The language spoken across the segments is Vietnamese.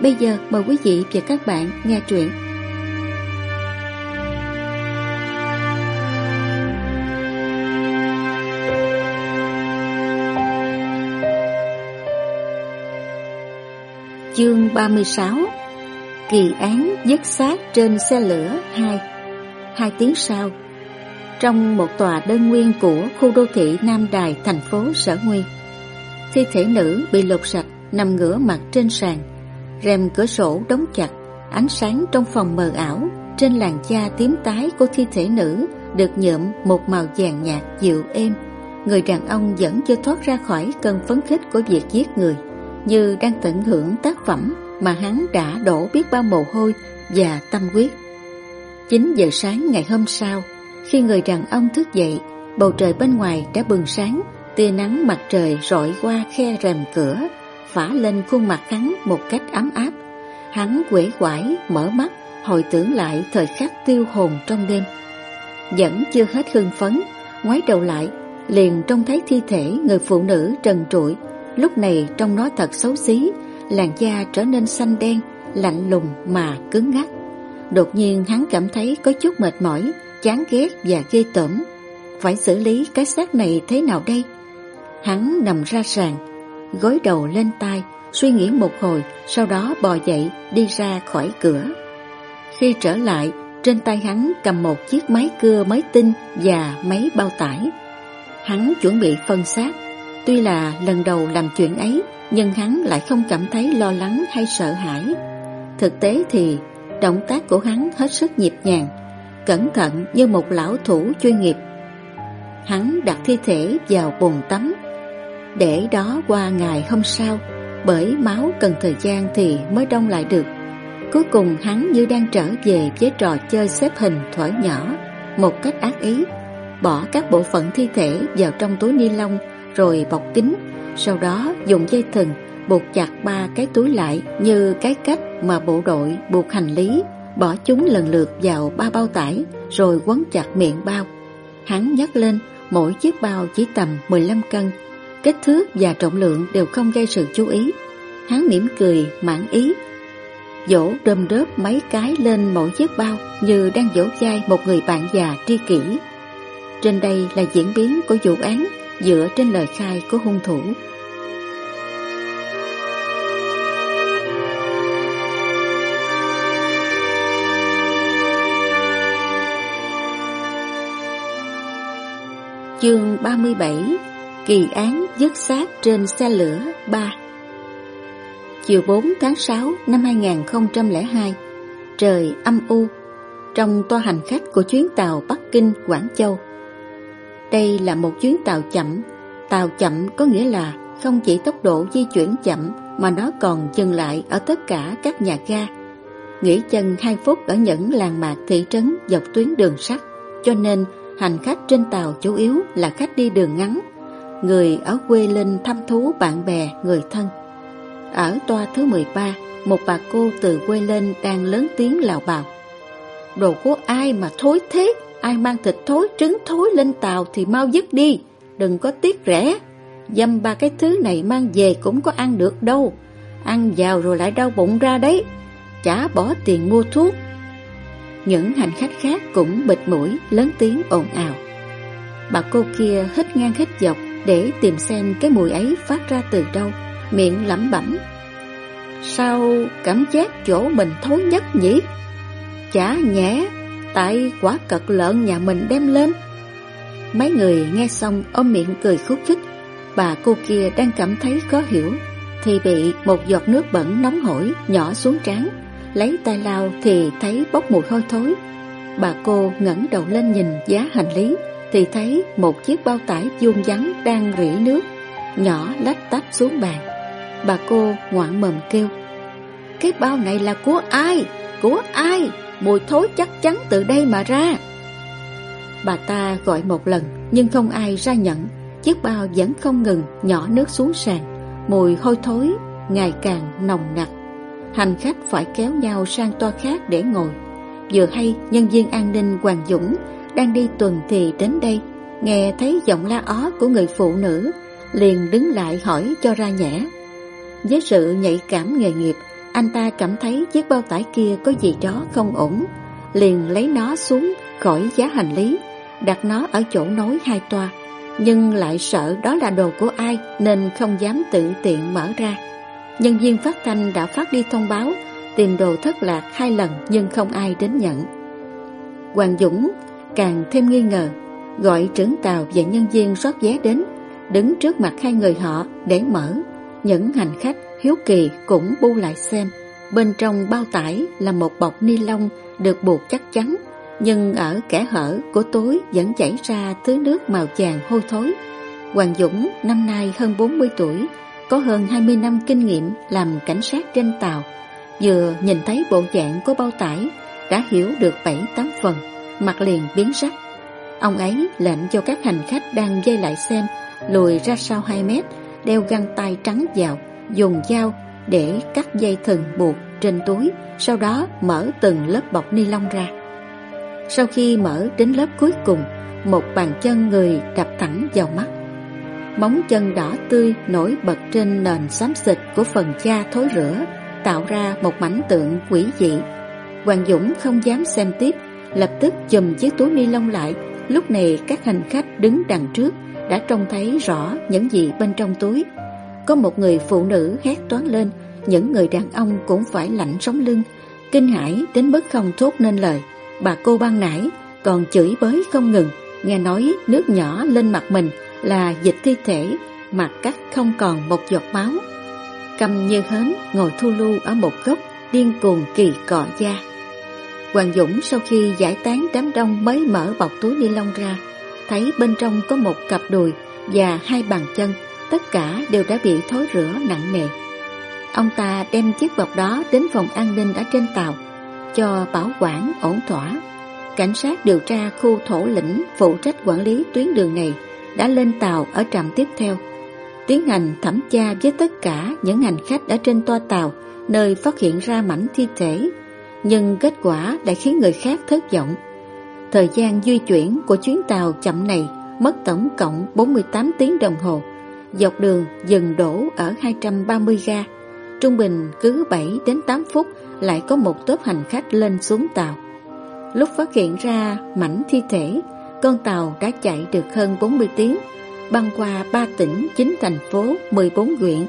Bây giờ mời quý vị và các bạn nghe truyện. Chương 36 Kỳ án dứt xác trên xe lửa 2 Hai tiếng sau Trong một tòa đơn nguyên của khu đô thị Nam Đài, thành phố Sở Nguyên Thi thể nữ bị lột sạch nằm ngửa mặt trên sàn. Rèm cửa sổ đóng chặt, ánh sáng trong phòng mờ ảo, trên làn da tím tái của thi thể nữ được nhuộm một màu vàng nhạt dịu êm. Người đàn ông vẫn chưa thoát ra khỏi cơn phấn khích của việc giết người, như đang tận hưởng tác phẩm mà hắn đã đổ biết bao mồ hôi và tâm huyết. 9 giờ sáng ngày hôm sau, khi người đàn ông thức dậy, bầu trời bên ngoài đã bừng sáng, tia nắng mặt trời rọi qua khe rèm cửa phả lên khuôn mặt hắn một cách ấm áp. Hắn quể quải, mở mắt, hồi tưởng lại thời khắc tiêu hồn trong đêm. Vẫn chưa hết hưng phấn, ngoái đầu lại, liền trông thấy thi thể người phụ nữ trần trụi, lúc này trong nó thật xấu xí, làn da trở nên xanh đen, lạnh lùng mà cứng ngắc. Đột nhiên hắn cảm thấy có chút mệt mỏi, chán ghét và ghê tởm. Phải xử lý cái xác này thế nào đây? Hắn nằm ra sàn, gối đầu lên tai, suy nghĩ một hồi, sau đó bò dậy đi ra khỏi cửa. Khi trở lại, trên tay hắn cầm một chiếc máy cưa mới tinh và máy bao tải. Hắn chuẩn bị phân xác. Tuy là lần đầu làm chuyện ấy, nhưng hắn lại không cảm thấy lo lắng hay sợ hãi. Thực tế thì, động tác của hắn hết sức nhịp nhàng, cẩn thận như một lão thủ chuyên nghiệp. Hắn đặt thi thể vào bồn tắm để đó qua ngày hôm sau, bởi máu cần thời gian thì mới đông lại được. Cuối cùng hắn như đang trở về với trò chơi xếp hình thổi nhỏ, một cách ác ý, bỏ các bộ phận thi thể vào trong túi ni lông rồi bọc kín, sau đó dùng dây thừng buộc chặt ba cái túi lại như cái cách mà bộ đội buộc hành lý, bỏ chúng lần lượt vào ba bao tải rồi quấn chặt miệng bao. Hắn nhấc lên, mỗi chiếc bao chỉ tầm 15 cân, Kích thước và trọng lượng đều không gây sự chú ý. Hắn mỉm cười, mãn ý. Dỗ đơm đớp mấy cái lên mỗi chiếc bao Như đang dỗ dai một người bạn già tri kỷ. Trên đây là diễn biến của vụ án Dựa trên lời khai của hung thủ. Chương 37 Kỳ án dứt xác trên xe lửa 3 Chiều 4 tháng 6 năm 2002 Trời âm u Trong toa hành khách của chuyến tàu Bắc Kinh Quảng Châu. Đây là một chuyến tàu chậm. Tàu chậm có nghĩa là không chỉ tốc độ di chuyển chậm Mà nó còn dừng lại ở tất cả các nhà ga. Nghỉ chân 2 phút ở những làng mạc thị trấn dọc tuyến đường sắt, Cho nên hành khách trên tàu chủ yếu là khách đi đường ngắn người ở quê lên thăm thú bạn bè, người thân. Ở toa thứ 13, một bà cô từ quê lên đang lớn tiếng lào bào. Đồ của ai mà thối thế, ai mang thịt thối, trứng thối lên tàu thì mau dứt đi, đừng có tiếc rẻ. Dâm ba cái thứ này mang về cũng có ăn được đâu, ăn vào rồi lại đau bụng ra đấy, chả bỏ tiền mua thuốc. Những hành khách khác cũng bịt mũi, lớn tiếng ồn ào. Bà cô kia hít ngang hít dọc để tìm xem cái mùi ấy phát ra từ đâu, miệng lẩm bẩm. Sao cảm giác chỗ mình thối nhất nhỉ? Chả nhẽ, tại quả cật lợn nhà mình đem lên. Mấy người nghe xong ôm miệng cười khúc khích, bà cô kia đang cảm thấy khó hiểu, thì bị một giọt nước bẩn nóng hổi nhỏ xuống trán, lấy tay lao thì thấy bốc mùi hôi thối. Bà cô ngẩng đầu lên nhìn giá hành lý, thì thấy một chiếc bao tải vuông vắn đang rỉ nước, nhỏ lách tách xuống bàn. Bà cô ngoạn mầm kêu, cái bao này là của ai? Của ai? Mùi thối chắc chắn từ đây mà ra. Bà ta gọi một lần nhưng không ai ra nhận. Chiếc bao vẫn không ngừng nhỏ nước xuống sàn. Mùi hôi thối ngày càng nồng nặc. Hành khách phải kéo nhau sang toa khác để ngồi. Vừa hay nhân viên an ninh Hoàng Dũng đang đi tuần thì đến đây. Nghe thấy giọng la ó của người phụ nữ liền đứng lại hỏi cho ra nhẽ. Với sự nhạy cảm nghề nghiệp, anh ta cảm thấy chiếc bao tải kia có gì đó không ổn, liền lấy nó xuống khỏi giá hành lý, đặt nó ở chỗ nối hai toa, nhưng lại sợ đó là đồ của ai nên không dám tự tiện mở ra. Nhân viên phát thanh đã phát đi thông báo tìm đồ thất lạc hai lần nhưng không ai đến nhận. Hoàng Dũng càng thêm nghi ngờ, gọi trưởng tàu và nhân viên rót vé đến, đứng trước mặt hai người họ để mở. Những hành khách hiếu kỳ cũng bu lại xem. Bên trong bao tải là một bọc ni lông được buộc chắc chắn, nhưng ở kẻ hở của túi vẫn chảy ra thứ nước màu vàng hôi thối. Hoàng Dũng năm nay hơn 40 tuổi, có hơn 20 năm kinh nghiệm làm cảnh sát trên tàu. Vừa nhìn thấy bộ dạng của bao tải, đã hiểu được 7-8 phần, mặt liền biến sắc. Ông ấy lệnh cho các hành khách đang dây lại xem, lùi ra sau 2 mét, đeo găng tay trắng vào, dùng dao để cắt dây thừng buộc trên túi, sau đó mở từng lớp bọc ni lông ra. Sau khi mở đến lớp cuối cùng, một bàn chân người đập thẳng vào mắt. Móng chân đỏ tươi nổi bật trên nền xám xịt của phần da thối rữa, tạo ra một mảnh tượng quỷ dị. Hoàng Dũng không dám xem tiếp, lập tức chùm chiếc túi ni lông lại. Lúc này các hành khách đứng đằng trước đã trông thấy rõ những gì bên trong túi. Có một người phụ nữ hét toán lên, những người đàn ông cũng phải lạnh sống lưng, kinh hãi đến mức không thốt nên lời. Bà cô ban nãy còn chửi bới không ngừng, nghe nói nước nhỏ lên mặt mình là dịch thi thể, mặt cắt không còn một giọt máu. Cầm như hến ngồi thu lưu ở một góc, điên cuồng kỳ cọ da. Hoàng Dũng sau khi giải tán đám đông mới mở bọc túi ni lông ra, thấy bên trong có một cặp đùi và hai bàn chân, tất cả đều đã bị thối rữa nặng nề. Ông ta đem chiếc bọc đó đến phòng an ninh ở trên tàu, cho bảo quản ổn thỏa. Cảnh sát điều tra khu thổ lĩnh phụ trách quản lý tuyến đường này đã lên tàu ở trạm tiếp theo, tiến hành thẩm tra với tất cả những hành khách ở trên toa tàu nơi phát hiện ra mảnh thi thể, nhưng kết quả đã khiến người khác thất vọng. Thời gian di chuyển của chuyến tàu chậm này mất tổng cộng 48 tiếng đồng hồ, dọc đường dừng đổ ở 230 ga. Trung bình cứ 7 đến 8 phút lại có một tốp hành khách lên xuống tàu. Lúc phát hiện ra mảnh thi thể, con tàu đã chạy được hơn 40 tiếng, băng qua 3 tỉnh, 9 thành phố, 14 huyện.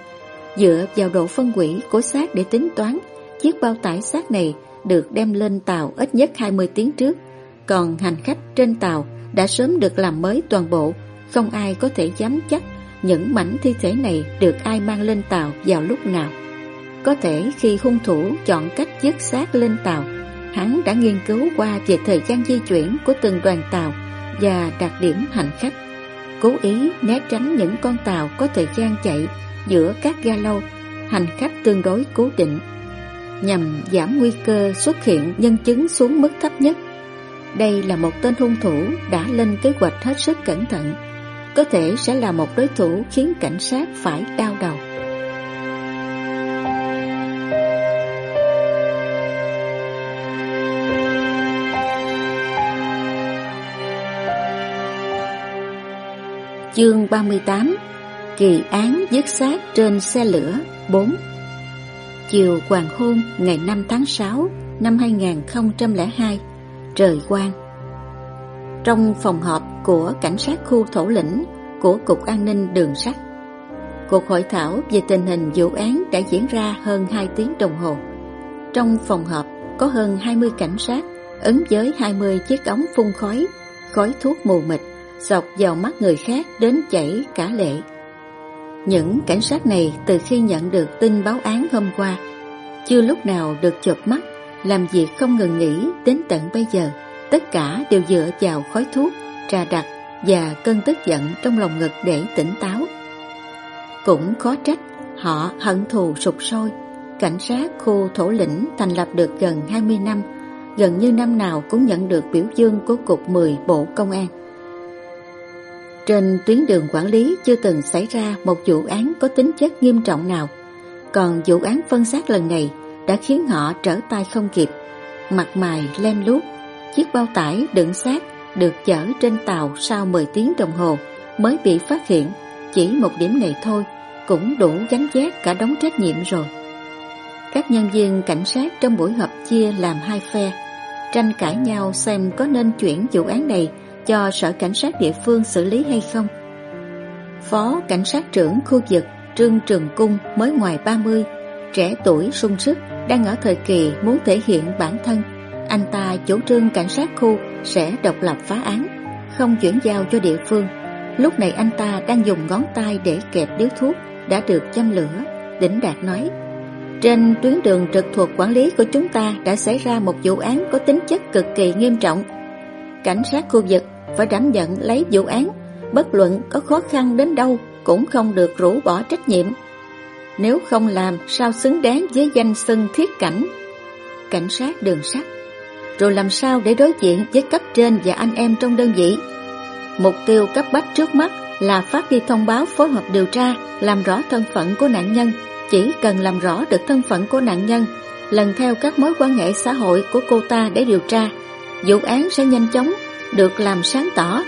Dựa vào độ phân hủy của xác để tính toán, chiếc bao tải xác này được đem lên tàu ít nhất 20 tiếng trước, còn hành khách trên tàu đã sớm được làm mới toàn bộ, không ai có thể dám chắc những mảnh thi thể này được ai mang lên tàu vào lúc nào. Có thể khi hung thủ chọn cách dứt xác lên tàu, hắn đã nghiên cứu qua về thời gian di chuyển của từng đoàn tàu và đặc điểm hành khách. Cố ý né tránh những con tàu có thời gian chạy giữa các ga lâu, hành khách tương đối cố định, nhằm giảm nguy cơ xuất hiện nhân chứng xuống mức thấp nhất. Đây là một tên hung thủ đã lên kế hoạch hết sức cẩn thận, có thể sẽ là một đối thủ khiến cảnh sát phải đau đầu. Chương 38 Kỳ án dứt xác trên xe lửa 4 Chiều hoàng hôn ngày 5 tháng 6 năm 2002 Trời quang Trong phòng họp của cảnh sát khu thổ lĩnh của Cục An ninh Đường sắt Cuộc hội thảo về tình hình vụ án đã diễn ra hơn 2 tiếng đồng hồ Trong phòng họp có hơn 20 cảnh sát ứng với 20 chiếc ống phun khói, khói thuốc mù mịt dọc vào mắt người khác đến chảy cả lệ. Những cảnh sát này từ khi nhận được tin báo án hôm qua, chưa lúc nào được chợp mắt, làm việc không ngừng nghỉ đến tận bây giờ. Tất cả đều dựa vào khói thuốc, trà đặc và cơn tức giận trong lòng ngực để tỉnh táo. Cũng khó trách họ hận thù sụp sôi. cảnh sát khu thổ lĩnh thành lập được gần 20 năm, gần như năm nào cũng nhận được biểu dương của Cục 10 Bộ Công an. Trên tuyến đường quản lý chưa từng xảy ra một vụ án có tính chất nghiêm trọng nào, còn vụ án phân xác lần này đã khiến họ trở tay không kịp. Mặt mày lem lút, chiếc bao tải đựng xác được chở trên tàu sau 10 tiếng đồng hồ mới bị phát hiện. Chỉ một điểm này thôi cũng đủ gánh giác cả đống trách nhiệm rồi. Các nhân viên cảnh sát trong buổi họp chia làm hai phe, tranh cãi nhau xem có nên chuyển vụ án này cho sở cảnh sát địa phương xử lý hay không. Phó cảnh sát trưởng khu vực Trương Trường Cung mới ngoài 30, trẻ tuổi sung sức, đang ở thời kỳ muốn thể hiện bản thân. Anh ta chủ trương cảnh sát khu sẽ độc lập phá án, không chuyển giao cho địa phương. Lúc này anh ta đang dùng ngón tay để kẹp điếu thuốc đã được châm lửa. Đỉnh Đạt nói, trên tuyến đường trực thuộc quản lý của chúng ta đã xảy ra một vụ án có tính chất cực kỳ nghiêm trọng. Cảnh sát khu vực phải đảm nhận lấy vụ án, bất luận có khó khăn đến đâu cũng không được rũ bỏ trách nhiệm. Nếu không làm sao xứng đáng với danh xưng thiết cảnh, cảnh sát đường sắt. Rồi làm sao để đối diện với cấp trên và anh em trong đơn vị? Mục tiêu cấp bách trước mắt là phát đi thông báo phối hợp điều tra, làm rõ thân phận của nạn nhân. Chỉ cần làm rõ được thân phận của nạn nhân, lần theo các mối quan hệ xã hội của cô ta để điều tra, vụ án sẽ nhanh chóng được làm sáng tỏ.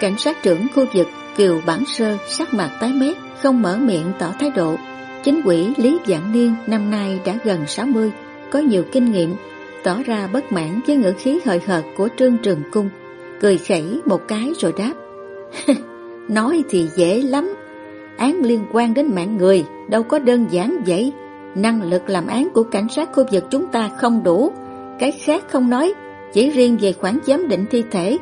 Cảnh sát trưởng khu vực Kiều Bản Sơ sắc mặt tái mét, không mở miệng tỏ thái độ. Chính quỷ Lý Giảng Niên năm nay đã gần 60, có nhiều kinh nghiệm, tỏ ra bất mãn với ngữ khí hời hợt của Trương Trường Cung, cười khẩy một cái rồi đáp. Nói thì dễ lắm, án liên quan đến mạng người, đâu có đơn giản vậy. Năng lực làm án của cảnh sát khu vực chúng ta không đủ, cái khác không nói, chỉ riêng về khoản giám định thi thể,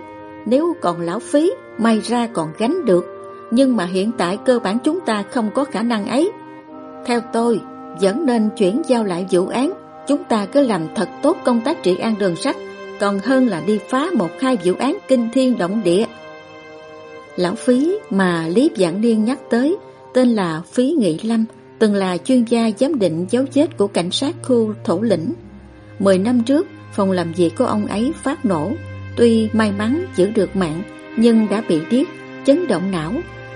nếu còn lão phí, may ra còn gánh được, nhưng mà hiện tại cơ bản chúng ta không có khả năng ấy. Theo tôi, vẫn nên chuyển giao lại vụ án, chúng ta cứ làm thật tốt công tác trị an đường sắt, còn hơn là đi phá một hai vụ án kinh thiên động địa. Lão phí mà Lý Vạn Niên nhắc tới, tên là Phí Nghị Lâm, từng là chuyên gia giám định dấu vết của cảnh sát khu thủ lĩnh. Mười năm trước, phòng làm việc của ông ấy phát nổ. Tuy may mắn giữ được mạng, nhưng đã bị điếc, chấn động não.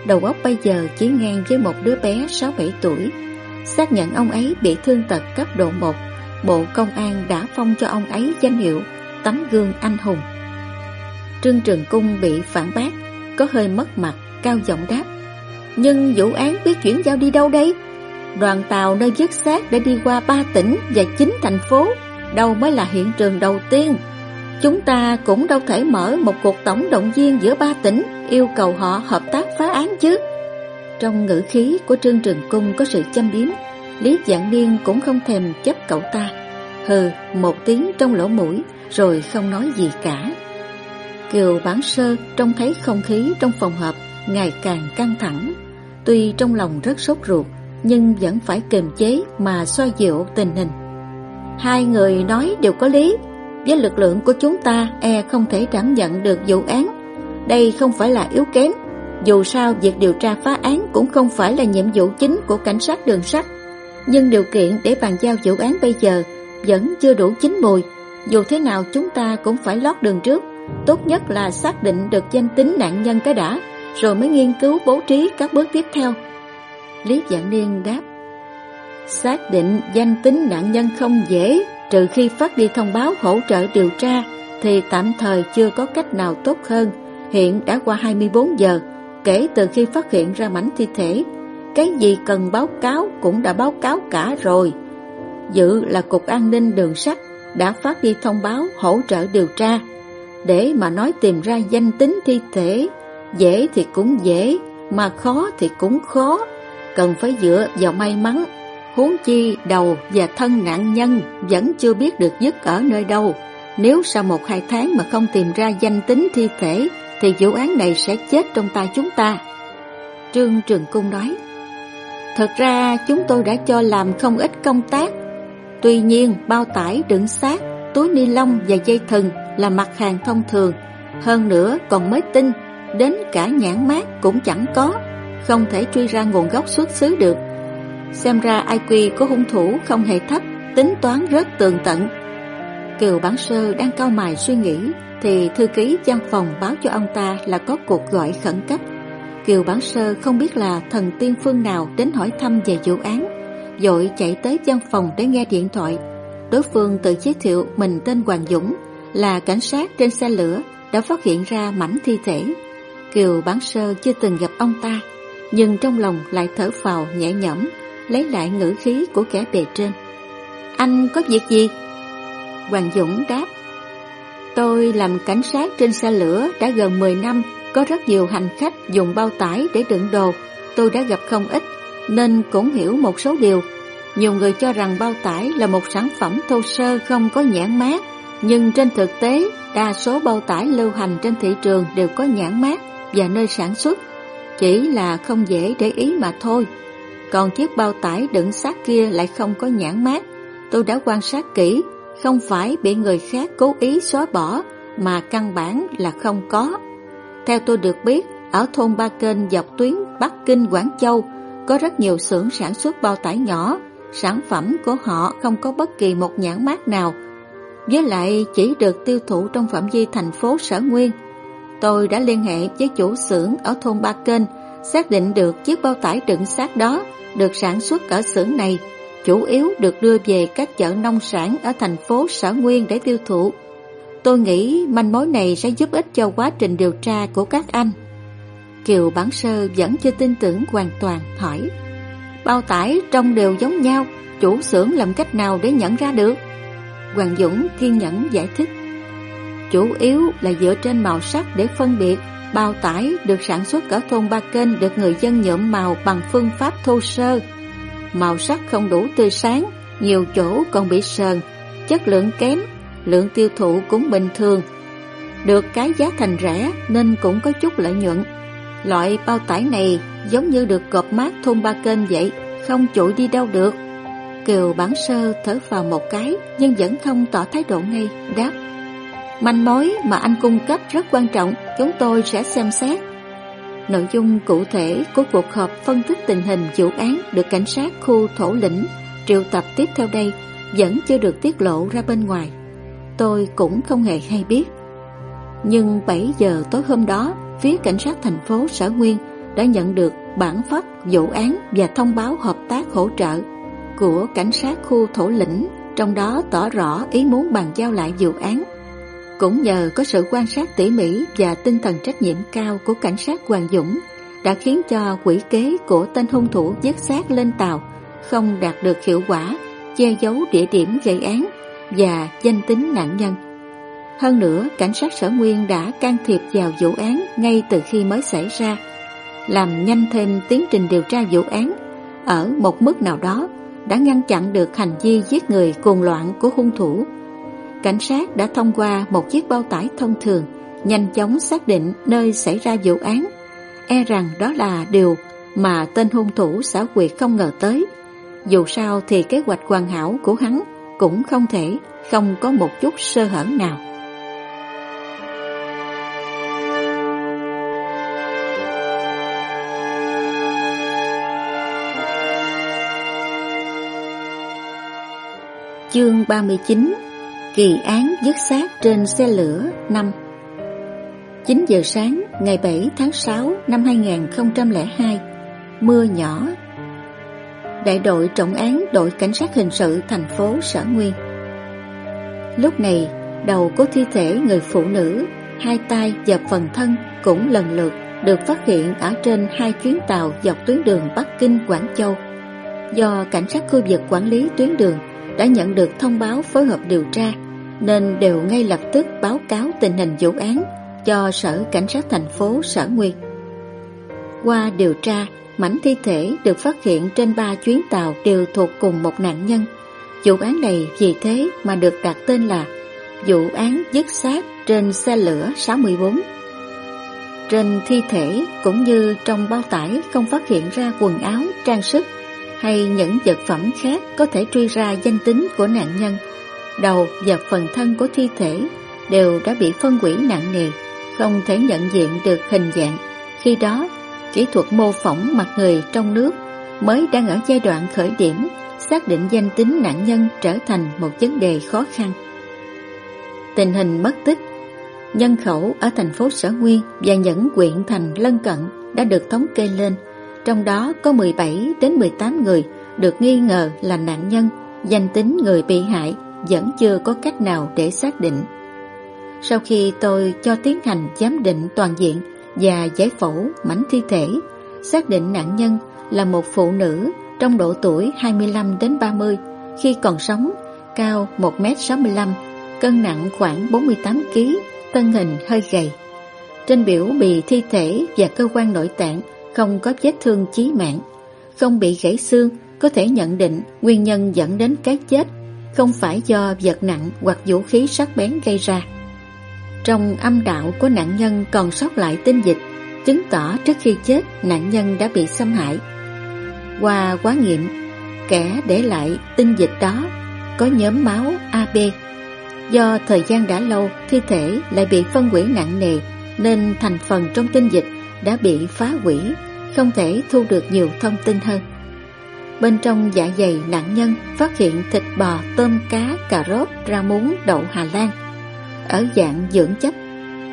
Đầu óc bây giờ chỉ ngang với một đứa bé 6-7 tuổi. Xác nhận ông ấy bị thương tật cấp độ 1, Bộ Công an đã phong cho ông ấy danh hiệu tấm gương anh hùng. Trương Trường Cung bị phản bác, có hơi mất mặt, cao giọng đáp. Nhưng vụ án biết chuyển giao đi đâu đây? Đoàn tàu nơi dứt xác đã đi qua ba tỉnh và chín thành phố đâu mới là hiện trường đầu tiên. Chúng ta cũng đâu thể mở một cuộc tổng động viên giữa ba tỉnh, yêu cầu họ hợp tác phá án chứ. Trong ngữ khí của Trương Trường Cung có sự châm biếm, Lý Dạng Niên cũng không thèm chấp cậu ta. Hừ, một tiếng trong lỗ mũi, rồi không nói gì cả. Kiều Bán Sơ trông thấy không khí trong phòng họp ngày càng căng thẳng. Tuy trong lòng rất sốt ruột, nhưng vẫn phải kiềm chế mà xoa dịu tình hình. Hai người nói đều có lý. Với lực lượng của chúng ta E không thể đảm nhận được vụ án. Đây không phải là yếu kém. Dù sao, việc điều tra phá án Cũng không phải là nhiệm vụ chính của cảnh sát đường sắt. Nhưng điều kiện để bàn giao vụ án bây giờ Vẫn chưa đủ chín mùi. Dù thế nào, chúng ta cũng phải lót đường trước. Tốt nhất là xác định được danh tính nạn nhân cái đã, Rồi mới nghiên cứu bố trí các bước tiếp theo. Lý Dạng Niên đáp. Xác định danh tính nạn nhân không dễ, trừ khi phát đi thông báo hỗ trợ điều tra, thì tạm thời chưa có cách nào tốt hơn. Hiện đã qua 24 giờ, kể từ khi phát hiện ra mảnh thi thể. Cái gì cần báo cáo cũng đã báo cáo cả rồi. Dự là Cục An ninh đường sắt đã phát đi thông báo hỗ trợ điều tra. Để mà nói tìm ra danh tính thi thể, dễ thì cũng dễ, mà khó thì cũng khó. Cần phải dựa vào may mắn Huống chi đầu và thân nạn nhân vẫn chưa biết được dứt ở nơi đâu. Nếu sau một hai tháng mà không tìm ra danh tính thi thể, thì vụ án này sẽ chết trong tay chúng ta. Trương Trường Cung nói, Thật ra chúng tôi đã cho làm không ít công tác. Tuy nhiên, bao tải đựng xác, túi ni lông và dây thừng là mặt hàng thông thường. Hơn nữa còn mới tin, đến cả nhãn mát cũng chẳng có, không thể truy ra nguồn gốc xuất xứ được Xem ra IQ của hung thủ không hề thấp, tính toán rất tường tận. Kiều Bản Sơ đang cao mài suy nghĩ thì thư ký văn phòng báo cho ông ta là có cuộc gọi khẩn cấp. Kiều Bản Sơ không biết là thần tiên phương nào đến hỏi thăm về vụ án, dội chạy tới văn phòng để nghe điện thoại. Đối phương tự giới thiệu mình tên Hoàng Dũng, là cảnh sát trên xe lửa đã phát hiện ra mảnh thi thể. Kiều Bản Sơ chưa từng gặp ông ta, nhưng trong lòng lại thở phào nhẹ nhõm, lấy lại ngữ khí của kẻ bề trên. Anh có việc gì? Hoàng Dũng đáp Tôi làm cảnh sát trên xe lửa đã gần 10 năm, có rất nhiều hành khách dùng bao tải để đựng đồ. Tôi đã gặp không ít, nên cũng hiểu một số điều. Nhiều người cho rằng bao tải là một sản phẩm thô sơ không có nhãn mát, nhưng trên thực tế, đa số bao tải lưu hành trên thị trường đều có nhãn mát và nơi sản xuất, chỉ là không dễ để ý mà thôi. Còn chiếc bao tải đựng xác kia lại không có nhãn mát. Tôi đã quan sát kỹ không phải bị người khác cố ý xóa bỏ mà căn bản là không có. Theo tôi được biết, ở thôn Ba Kênh dọc tuyến Bắc Kinh Quảng Châu có rất nhiều xưởng sản xuất bao tải nhỏ, sản phẩm của họ không có bất kỳ một nhãn mát nào, với lại chỉ được tiêu thụ trong phạm vi thành phố Sở Nguyên. Tôi đã liên hệ với chủ xưởng ở thôn Ba Kênh, xác định được chiếc bao tải đựng xác đó được sản xuất ở xưởng này chủ yếu được đưa về các chợ nông sản ở thành phố Sở Nguyên để tiêu thụ. Tôi nghĩ manh mối này sẽ giúp ích cho quá trình điều tra của các anh. Kiều Bản Sơ vẫn chưa tin tưởng hoàn toàn, hỏi Bao tải trông đều giống nhau, chủ xưởng làm cách nào để nhận ra được? Hoàng Dũng thiên nhẫn giải thích Chủ yếu là dựa trên màu sắc để phân biệt Bao tải được sản xuất ở thôn Ba Kênh được người dân nhuộm màu bằng phương pháp thô sơ màu sắc không đủ tươi sáng, nhiều chỗ còn bị sờn, chất lượng kém, lượng tiêu thụ cũng bình thường. Được cái giá thành rẻ nên cũng có chút lợi nhuận. Loại bao tải này giống như được cọp mát thôn ba kênh vậy, không trụi đi đâu được. Kiều bản sơ thở vào một cái nhưng vẫn không tỏ thái độ ngay, đáp. Manh mối mà anh cung cấp rất quan trọng, chúng tôi sẽ xem xét. Nội dung cụ thể của cuộc họp phân tích tình hình vụ án được cảnh sát khu thổ lĩnh triệu tập tiếp theo đây vẫn chưa được tiết lộ ra bên ngoài. Tôi cũng không hề hay biết. Nhưng 7 giờ tối hôm đó, phía cảnh sát thành phố Sở Nguyên đã nhận được bản phát vụ án và thông báo hợp tác hỗ trợ của cảnh sát khu thổ lĩnh, trong đó tỏ rõ ý muốn bàn giao lại vụ án cũng nhờ có sự quan sát tỉ mỉ và tinh thần trách nhiệm cao của cảnh sát Hoàng Dũng đã khiến cho quỷ kế của tên hung thủ giết xác lên tàu không đạt được hiệu quả, che giấu địa điểm gây án và danh tính nạn nhân. Hơn nữa, cảnh sát sở nguyên đã can thiệp vào vụ án ngay từ khi mới xảy ra, làm nhanh thêm tiến trình điều tra vụ án ở một mức nào đó đã ngăn chặn được hành vi giết người cuồng loạn của hung thủ cảnh sát đã thông qua một chiếc bao tải thông thường, nhanh chóng xác định nơi xảy ra vụ án. E rằng đó là điều mà tên hung thủ xảo quyệt không ngờ tới. Dù sao thì kế hoạch hoàn hảo của hắn cũng không thể không có một chút sơ hở nào. Chương 39 Kỳ án dứt xác trên xe lửa năm. 9 giờ sáng, ngày 7 tháng 6 năm 2002 Mưa nhỏ. Đại đội trọng án đội cảnh sát hình sự thành phố Sở Nguyên. Lúc này, đầu của thi thể người phụ nữ, Hai tay và phần thân cũng lần lượt được phát hiện ở trên hai chuyến tàu dọc tuyến đường Bắc Kinh Quảng Châu do cảnh sát khu vực quản lý tuyến đường đã nhận được thông báo phối hợp điều tra nên đều ngay lập tức báo cáo tình hình vụ án cho Sở Cảnh sát thành phố Sở Nguyên. Qua điều tra, mảnh thi thể được phát hiện trên ba chuyến tàu đều thuộc cùng một nạn nhân. Vụ án này vì thế mà được đặt tên là vụ án dứt xác trên xe lửa 64. Trên thi thể cũng như trong bao tải không phát hiện ra quần áo, trang sức hay những vật phẩm khác có thể truy ra danh tính của nạn nhân đầu và phần thân của thi thể đều đã bị phân hủy nặng nề, không thể nhận diện được hình dạng. Khi đó, kỹ thuật mô phỏng mặt người trong nước mới đang ở giai đoạn khởi điểm, xác định danh tính nạn nhân trở thành một vấn đề khó khăn. Tình hình mất tích Nhân khẩu ở thành phố Sở Nguyên và những quyện thành lân cận đã được thống kê lên, trong đó có 17 đến 18 người được nghi ngờ là nạn nhân, danh tính người bị hại vẫn chưa có cách nào để xác định. Sau khi tôi cho tiến hành giám định toàn diện và giải phẫu mảnh thi thể, xác định nạn nhân là một phụ nữ trong độ tuổi 25 đến 30, khi còn sống, cao 1m65, cân nặng khoảng 48kg, thân hình hơi gầy. Trên biểu bì thi thể và cơ quan nội tạng không có vết thương chí mạng, không bị gãy xương, có thể nhận định nguyên nhân dẫn đến cái chết không phải do vật nặng hoặc vũ khí sắc bén gây ra. Trong âm đạo của nạn nhân còn sót lại tinh dịch, chứng tỏ trước khi chết nạn nhân đã bị xâm hại. Qua quá nghiệm, kẻ để lại tinh dịch đó có nhóm máu AB. Do thời gian đã lâu, thi thể lại bị phân hủy nặng nề nên thành phần trong tinh dịch đã bị phá hủy, không thể thu được nhiều thông tin hơn. Bên trong dạ dày nạn nhân phát hiện thịt bò, tôm cá, cà rốt, rau muống, đậu Hà Lan ở dạng dưỡng chất,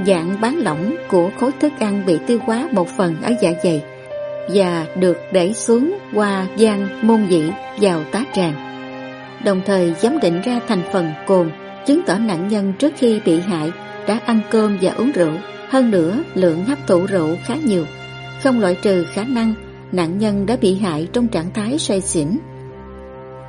dạng bán lỏng của khối thức ăn bị tiêu hóa một phần ở dạ dày và được đẩy xuống qua gian môn dị vào tá tràng. Đồng thời giám định ra thành phần cồn, chứng tỏ nạn nhân trước khi bị hại đã ăn cơm và uống rượu, hơn nữa lượng hấp thụ rượu khá nhiều, không loại trừ khả năng nạn nhân đã bị hại trong trạng thái say xỉn.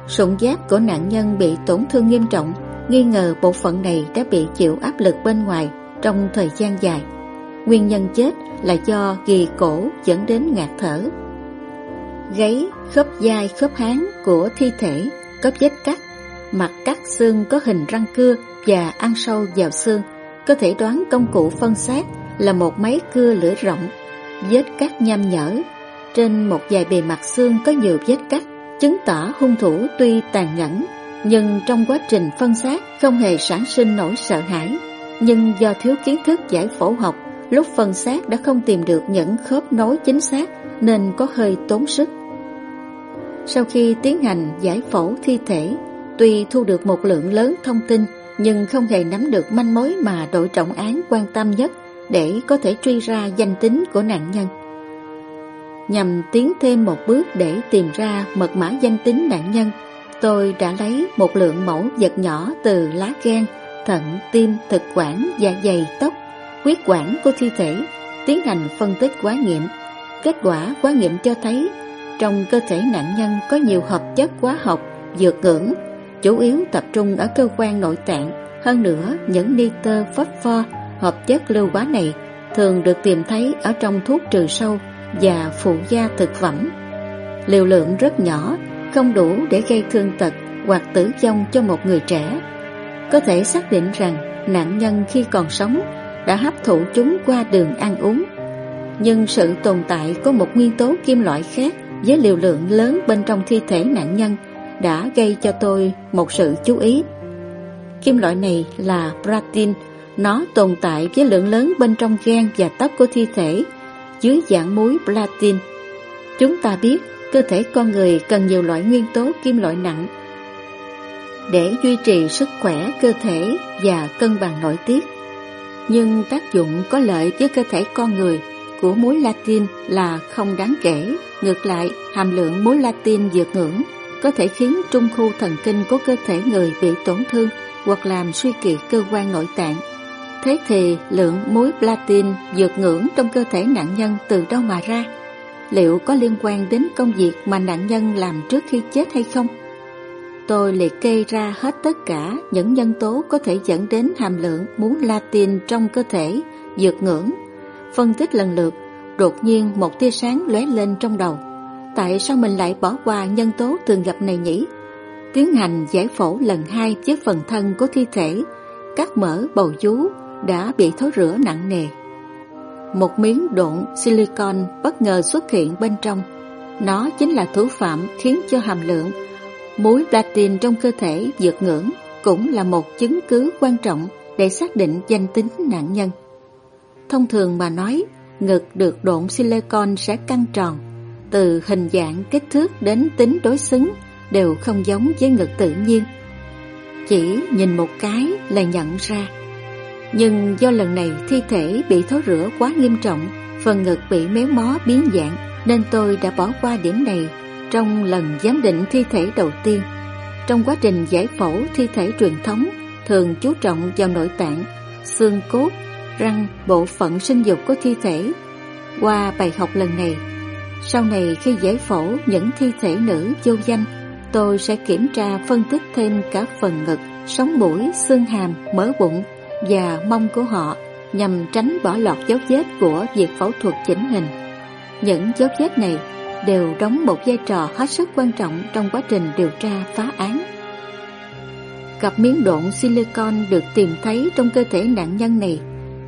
Sụn giáp của nạn nhân bị tổn thương nghiêm trọng, nghi ngờ bộ phận này đã bị chịu áp lực bên ngoài trong thời gian dài. Nguyên nhân chết là do ghi cổ dẫn đến ngạt thở. Gáy, khớp vai, khớp háng của thi thể có vết cắt, mặt cắt xương có hình răng cưa và ăn sâu vào xương. Có thể đoán công cụ phân xác là một máy cưa lưỡi rộng, vết cắt nham nhở trên một vài bề mặt xương có nhiều vết cắt, chứng tỏ hung thủ tuy tàn nhẫn, nhưng trong quá trình phân xác không hề sản sinh nỗi sợ hãi. Nhưng do thiếu kiến thức giải phẫu học, lúc phân xác đã không tìm được những khớp nối chính xác nên có hơi tốn sức. Sau khi tiến hành giải phẫu thi thể, tuy thu được một lượng lớn thông tin nhưng không hề nắm được manh mối mà đội trọng án quan tâm nhất để có thể truy ra danh tính của nạn nhân nhằm tiến thêm một bước để tìm ra mật mã danh tính nạn nhân. Tôi đã lấy một lượng mẫu vật nhỏ từ lá gan, thận, tim, thực quản, dạ dày, tóc, huyết quản của thi thể, tiến hành phân tích quá nghiệm. Kết quả quá nghiệm cho thấy trong cơ thể nạn nhân có nhiều hợp chất hóa học vượt ngưỡng, chủ yếu tập trung ở cơ quan nội tạng. Hơn nữa, những nitơ phosphor hợp chất lưu hóa này thường được tìm thấy ở trong thuốc trừ sâu và phụ gia thực phẩm. Liều lượng rất nhỏ, không đủ để gây thương tật hoặc tử vong cho một người trẻ. Có thể xác định rằng nạn nhân khi còn sống đã hấp thụ chúng qua đường ăn uống. Nhưng sự tồn tại của một nguyên tố kim loại khác với liều lượng lớn bên trong thi thể nạn nhân đã gây cho tôi một sự chú ý. Kim loại này là pratin, nó tồn tại với lượng lớn bên trong gan và tóc của thi thể dưới dạng muối platin. Chúng ta biết cơ thể con người cần nhiều loại nguyên tố kim loại nặng để duy trì sức khỏe cơ thể và cân bằng nội tiết. Nhưng tác dụng có lợi với cơ thể con người của muối latin là không đáng kể. Ngược lại, hàm lượng muối latin vượt ngưỡng có thể khiến trung khu thần kinh của cơ thể người bị tổn thương hoặc làm suy kiệt cơ quan nội tạng Thế thì lượng muối platin vượt ngưỡng trong cơ thể nạn nhân từ đâu mà ra? Liệu có liên quan đến công việc mà nạn nhân làm trước khi chết hay không? Tôi liệt kê ra hết tất cả những nhân tố có thể dẫn đến hàm lượng muối platin trong cơ thể vượt ngưỡng. Phân tích lần lượt, đột nhiên một tia sáng lóe lên trong đầu. Tại sao mình lại bỏ qua nhân tố thường gặp này nhỉ? Tiến hành giải phẫu lần hai với phần thân của thi thể, cắt mở bầu vú đã bị thối rữa nặng nề. Một miếng độn silicon bất ngờ xuất hiện bên trong. Nó chính là thủ phạm khiến cho hàm lượng muối platin trong cơ thể vượt ngưỡng, cũng là một chứng cứ quan trọng để xác định danh tính nạn nhân. Thông thường mà nói, ngực được độn silicon sẽ căng tròn từ hình dạng, kích thước đến tính đối xứng đều không giống với ngực tự nhiên. Chỉ nhìn một cái là nhận ra. Nhưng do lần này thi thể bị thối rửa quá nghiêm trọng, phần ngực bị méo mó biến dạng nên tôi đã bỏ qua điểm này trong lần giám định thi thể đầu tiên. Trong quá trình giải phẫu thi thể truyền thống thường chú trọng vào nội tạng, xương cốt, răng, bộ phận sinh dục của thi thể. Qua bài học lần này, sau này khi giải phẫu những thi thể nữ vô danh, tôi sẽ kiểm tra phân tích thêm cả phần ngực, sống mũi, xương hàm, mỡ bụng và mông của họ nhằm tránh bỏ lọt dấu vết của việc phẫu thuật chỉnh hình. Những dấu vết này đều đóng một vai trò hết sức quan trọng trong quá trình điều tra phá án. Cặp miếng độn silicon được tìm thấy trong cơ thể nạn nhân này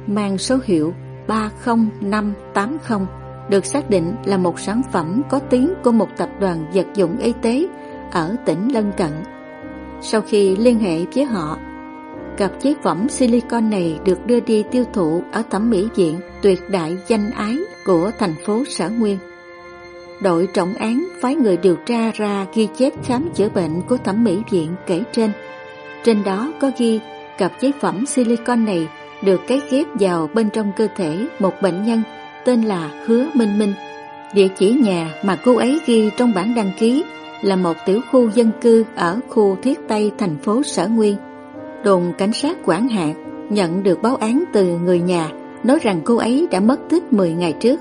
mang số hiệu 30580 được xác định là một sản phẩm có tiếng của một tập đoàn vật dụng y tế ở tỉnh lân cận. Sau khi liên hệ với họ, cặp chế phẩm silicon này được đưa đi tiêu thụ ở thẩm mỹ viện tuyệt đại danh ái của thành phố Sở Nguyên. Đội trọng án phái người điều tra ra ghi chép khám chữa bệnh của thẩm mỹ viện kể trên. Trên đó có ghi cặp chế phẩm silicon này được cấy ghép vào bên trong cơ thể một bệnh nhân tên là Hứa Minh Minh. Địa chỉ nhà mà cô ấy ghi trong bản đăng ký là một tiểu khu dân cư ở khu Thiết Tây thành phố Sở Nguyên. Đồn cảnh sát Quảng Hạc nhận được báo án từ người nhà nói rằng cô ấy đã mất tích 10 ngày trước.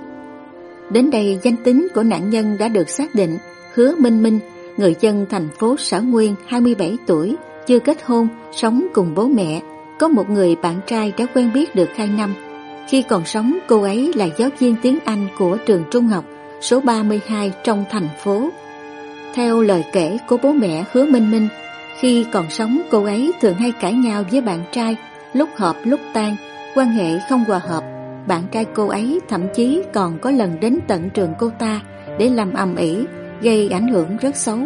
Đến đây danh tính của nạn nhân đã được xác định Hứa Minh Minh, người dân thành phố Sở Nguyên 27 tuổi, chưa kết hôn, sống cùng bố mẹ, có một người bạn trai đã quen biết được 2 năm. Khi còn sống, cô ấy là giáo viên tiếng Anh của trường trung học số 32 trong thành phố. Theo lời kể của bố mẹ Hứa Minh Minh, khi còn sống cô ấy thường hay cãi nhau với bạn trai, lúc hợp lúc tan, quan hệ không hòa hợp. Bạn trai cô ấy thậm chí còn có lần đến tận trường cô ta để làm ầm ĩ, gây ảnh hưởng rất xấu.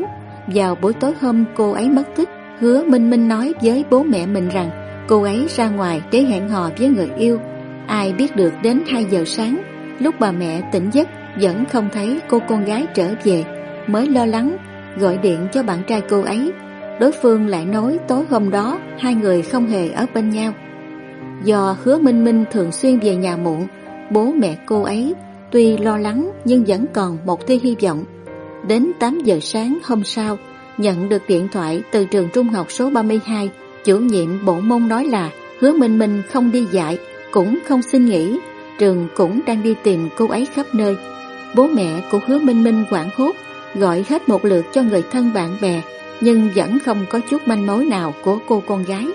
Vào buổi tối hôm cô ấy mất tích, Hứa Minh Minh nói với bố mẹ mình rằng cô ấy ra ngoài để hẹn hò với người yêu. Ai biết được đến 2 giờ sáng, lúc bà mẹ tỉnh giấc vẫn không thấy cô con gái trở về, mới lo lắng gọi điện cho bạn trai cô ấy. Đối phương lại nói tối hôm đó hai người không hề ở bên nhau. Do hứa Minh Minh thường xuyên về nhà muộn, bố mẹ cô ấy tuy lo lắng nhưng vẫn còn một tia hy vọng. Đến 8 giờ sáng hôm sau, nhận được điện thoại từ trường trung học số 32, chủ nhiệm bộ môn nói là hứa Minh Minh không đi dạy, cũng không xin nghỉ, trường cũng đang đi tìm cô ấy khắp nơi. Bố mẹ của hứa Minh Minh quảng hốt, gọi hết một lượt cho người thân bạn bè, nhưng vẫn không có chút manh mối nào của cô con gái.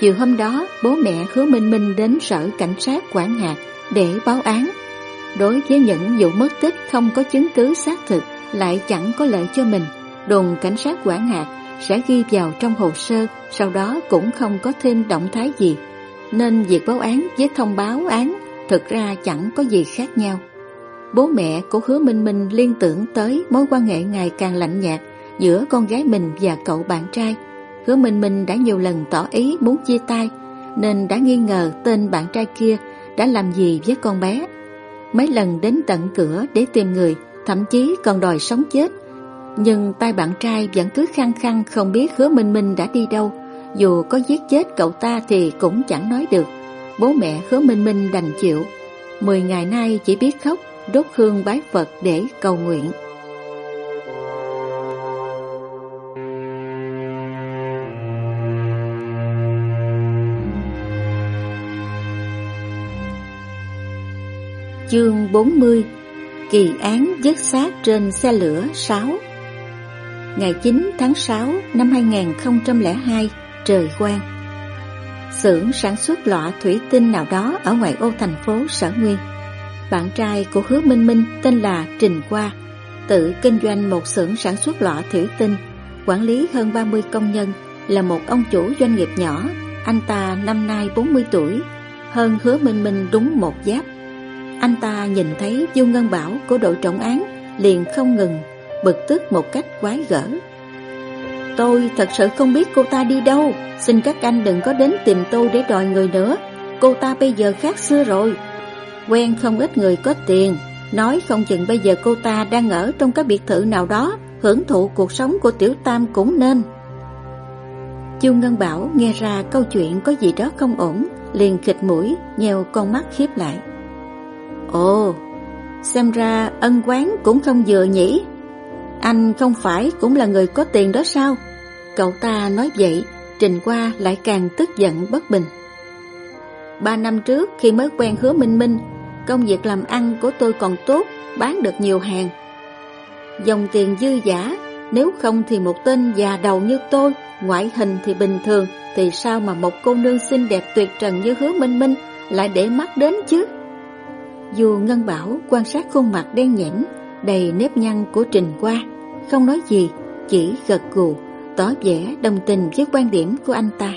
Chiều hôm đó, bố mẹ hứa Minh Minh đến sở cảnh sát Quảng hạt để báo án. Đối với những vụ mất tích không có chứng cứ xác thực lại chẳng có lợi cho mình, đồn cảnh sát Quảng hạt sẽ ghi vào trong hồ sơ, sau đó cũng không có thêm động thái gì. Nên việc báo án với thông báo án thực ra chẳng có gì khác nhau. Bố mẹ của hứa Minh Minh liên tưởng tới mối quan hệ ngày càng lạnh nhạt giữa con gái mình và cậu bạn trai. Hứa Minh Minh đã nhiều lần tỏ ý muốn chia tay, nên đã nghi ngờ tên bạn trai kia đã làm gì với con bé. Mấy lần đến tận cửa để tìm người, thậm chí còn đòi sống chết. Nhưng tay bạn trai vẫn cứ khăng khăng không biết Hứa Minh Minh đã đi đâu. Dù có giết chết cậu ta thì cũng chẳng nói được. Bố mẹ Hứa Minh Minh đành chịu. Mười ngày nay chỉ biết khóc, đốt hương bái Phật để cầu nguyện. Chương 40 Kỳ án dứt xác trên xe lửa 6 Ngày 9 tháng 6 năm 2002 Trời quang. Xưởng sản xuất lọ thủy tinh nào đó ở ngoại ô thành phố Sở Nguyên. Bạn trai của Hứa Minh Minh tên là Trình Qua Tự kinh doanh một xưởng sản xuất lọ thủy tinh Quản lý hơn 30 công nhân Là một ông chủ doanh nghiệp nhỏ. Anh ta năm nay 40 tuổi Hơn Hứa Minh Minh đúng một giáp. Anh ta nhìn thấy Du Ngân Bảo của đội trọng án liền không ngừng, bực tức một cách quái gở. Tôi thật sự không biết cô ta đi đâu, xin các anh đừng có đến tìm tôi để đòi người nữa. Cô ta bây giờ khác xưa rồi. Quen không ít người có tiền, Nói không chừng bây giờ cô ta đang ở trong cái biệt thự nào đó, hưởng thụ cuộc sống của Tiểu Tam cũng nên. Chu Ngân Bảo nghe ra câu chuyện có gì đó không ổn, liền khịt mũi, nheo con mắt khiếp lại. Ồ, xem ra ân quán cũng không vừa nhỉ. Anh không phải cũng là người có tiền đó sao? Cậu ta nói vậy, Trình qua lại càng tức giận bất bình. Ba năm trước khi mới quen hứa Minh Minh, công việc làm ăn của tôi còn tốt, bán được nhiều hàng. Dòng tiền dư giả, nếu không thì một tên già đầu như tôi, ngoại hình thì bình thường, thì sao mà một cô nương xinh đẹp tuyệt trần như hứa Minh Minh lại để mắt đến chứ? Dù Ngân Bảo quan sát khuôn mặt đen nhẽm, đầy nếp nhăn của Trình Qua, không nói gì, chỉ gật gù, tỏ vẻ đồng tình với quan điểm của anh ta.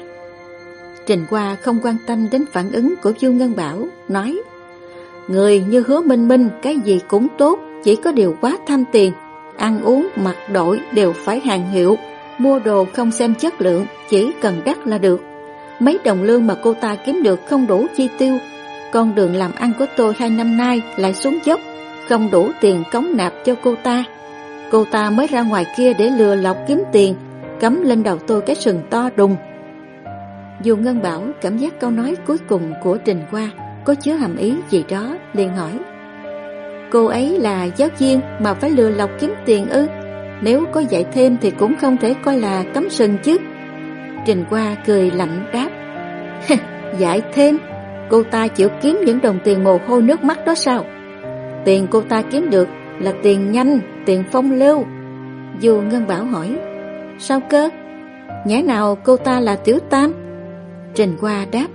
Trình Qua không quan tâm đến phản ứng của Du Ngân Bảo, nói Người như hứa minh minh cái gì cũng tốt, chỉ có điều quá tham tiền. Ăn uống, mặc đổi đều phải hàng hiệu, mua đồ không xem chất lượng, chỉ cần đắt là được. Mấy đồng lương mà cô ta kiếm được không đủ chi tiêu. Con đường làm ăn của tôi hai năm nay lại xuống dốc, không đủ tiền cống nạp cho cô ta. Cô ta mới ra ngoài kia để lừa lọc kiếm tiền, cắm lên đầu tôi cái sừng to đùng. Dù Ngân Bảo cảm giác câu nói cuối cùng của Trình Qua có chứa hàm ý gì đó, liền hỏi. Cô ấy là giáo viên mà phải lừa lọc kiếm tiền ư? Nếu có dạy thêm thì cũng không thể coi là cắm sừng chứ. Trình Qua cười lạnh đáp. dạy thêm? Cô ta chịu kiếm những đồng tiền mồ hôi nước mắt đó sao? Tiền cô ta kiếm được là tiền nhanh, tiền phong lưu. Dù Ngân Bảo hỏi, sao cơ? Nhẽ nào cô ta là Tiểu Tam? Trình Qua đáp,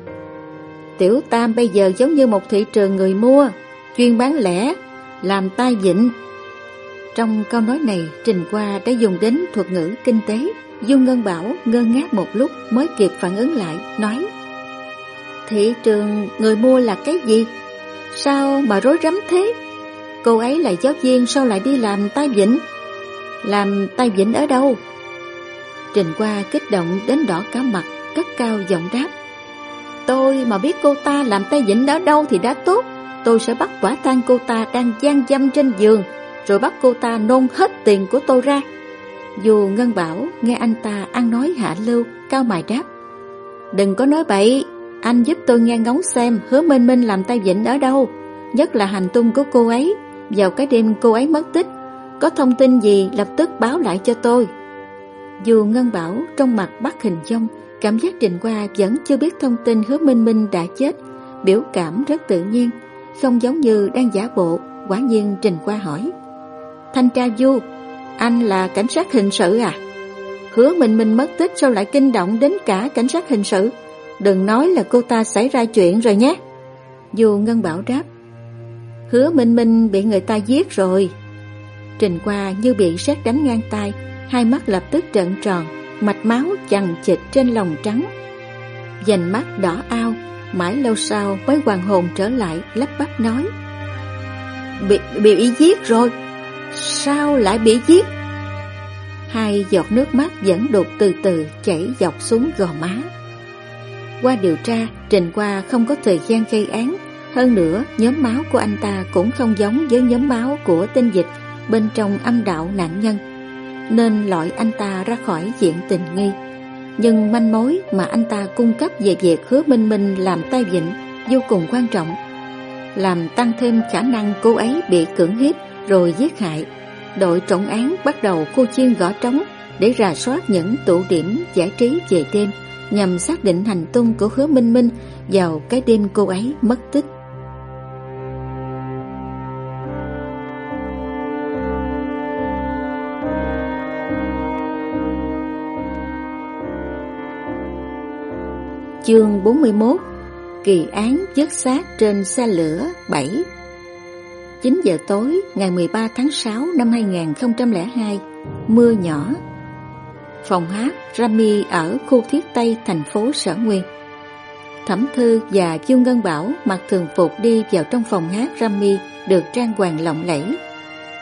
Tiểu Tam bây giờ giống như một thị trường người mua, chuyên bán lẻ, làm tai vịnh. Trong câu nói này, Trình Qua đã dùng đến thuật ngữ kinh tế. Dung Ngân Bảo ngơ ngác một lúc mới kịp phản ứng lại, nói Thị trường người mua là cái gì? Sao mà rối rắm thế? Cô ấy là giáo viên sao lại đi làm tai vĩnh? Làm tai vĩnh ở đâu? Trình Qua kích động đến đỏ cả mặt, cất cao giọng đáp. Tôi mà biết cô ta làm tay vĩnh đó đâu thì đã tốt. Tôi sẽ bắt quả tang cô ta đang gian dâm trên giường Rồi bắt cô ta nôn hết tiền của tôi ra. Dù Ngân Bảo nghe anh ta ăn nói hạ lưu Cao mài đáp. Đừng có nói bậy Anh giúp tôi nghe ngóng xem Hứa Minh Minh làm tay vịnh ở đâu Nhất là hành tung của cô ấy. Vào cái đêm cô ấy mất tích Có thông tin gì lập tức báo lại cho tôi Dù Ngân Bảo trong mặt bắt hình dông Cảm giác Trình Qua vẫn chưa biết thông tin hứa Minh Minh đã chết, biểu cảm rất tự nhiên, không giống như đang giả bộ, quả nhiên Trình Qua hỏi. Thanh tra Du, anh là cảnh sát hình sự à? Hứa Minh Minh mất tích sao lại kinh động đến cả cảnh sát hình sự? Đừng nói là cô ta xảy ra chuyện rồi nhé. dù Ngân Bảo đáp. Hứa Minh Minh bị người ta giết rồi. Trình Qua như bị sét đánh ngang tay, hai mắt lập tức trợn tròn, mạch máu chằng chịt trên lòng trắng. Dành mắt đỏ ao, mãi lâu sau mới hoàn hồn trở lại lắp bắp nói. Bị, bị giết rồi, sao lại bị giết? Hai giọt nước mắt vẫn đột từ từ chảy dọc xuống gò má. Qua điều tra, Trình Qua không có thời gian gây án, hơn nữa nhóm máu của anh ta cũng không giống với nhóm máu của tinh dịch bên trong âm đạo nạn nhân nên loại anh ta ra khỏi diện tình nghi. Nhưng manh mối mà anh ta cung cấp về việc hứa Minh Minh làm tay vịnh vô cùng quan trọng, làm tăng thêm khả năng cô ấy bị cưỡng hiếp rồi giết hại. Đội trọng án bắt đầu cô chiên gõ trống để rà soát những tụ điểm giải trí về đêm nhằm xác định hành tung của hứa Minh Minh vào cái đêm cô ấy mất tích. Chương 41 Kỳ án dứt xác trên xe lửa 7 9 giờ tối ngày 13 tháng 6 năm 2002 Mưa nhỏ. Phòng hát Rami ở khu thiết Tây thành phố Sở Nguyên. Thẩm Thư và Dương Ngân Bảo mặc thường phục đi vào trong phòng hát Rami được trang hoàng lộng lẫy.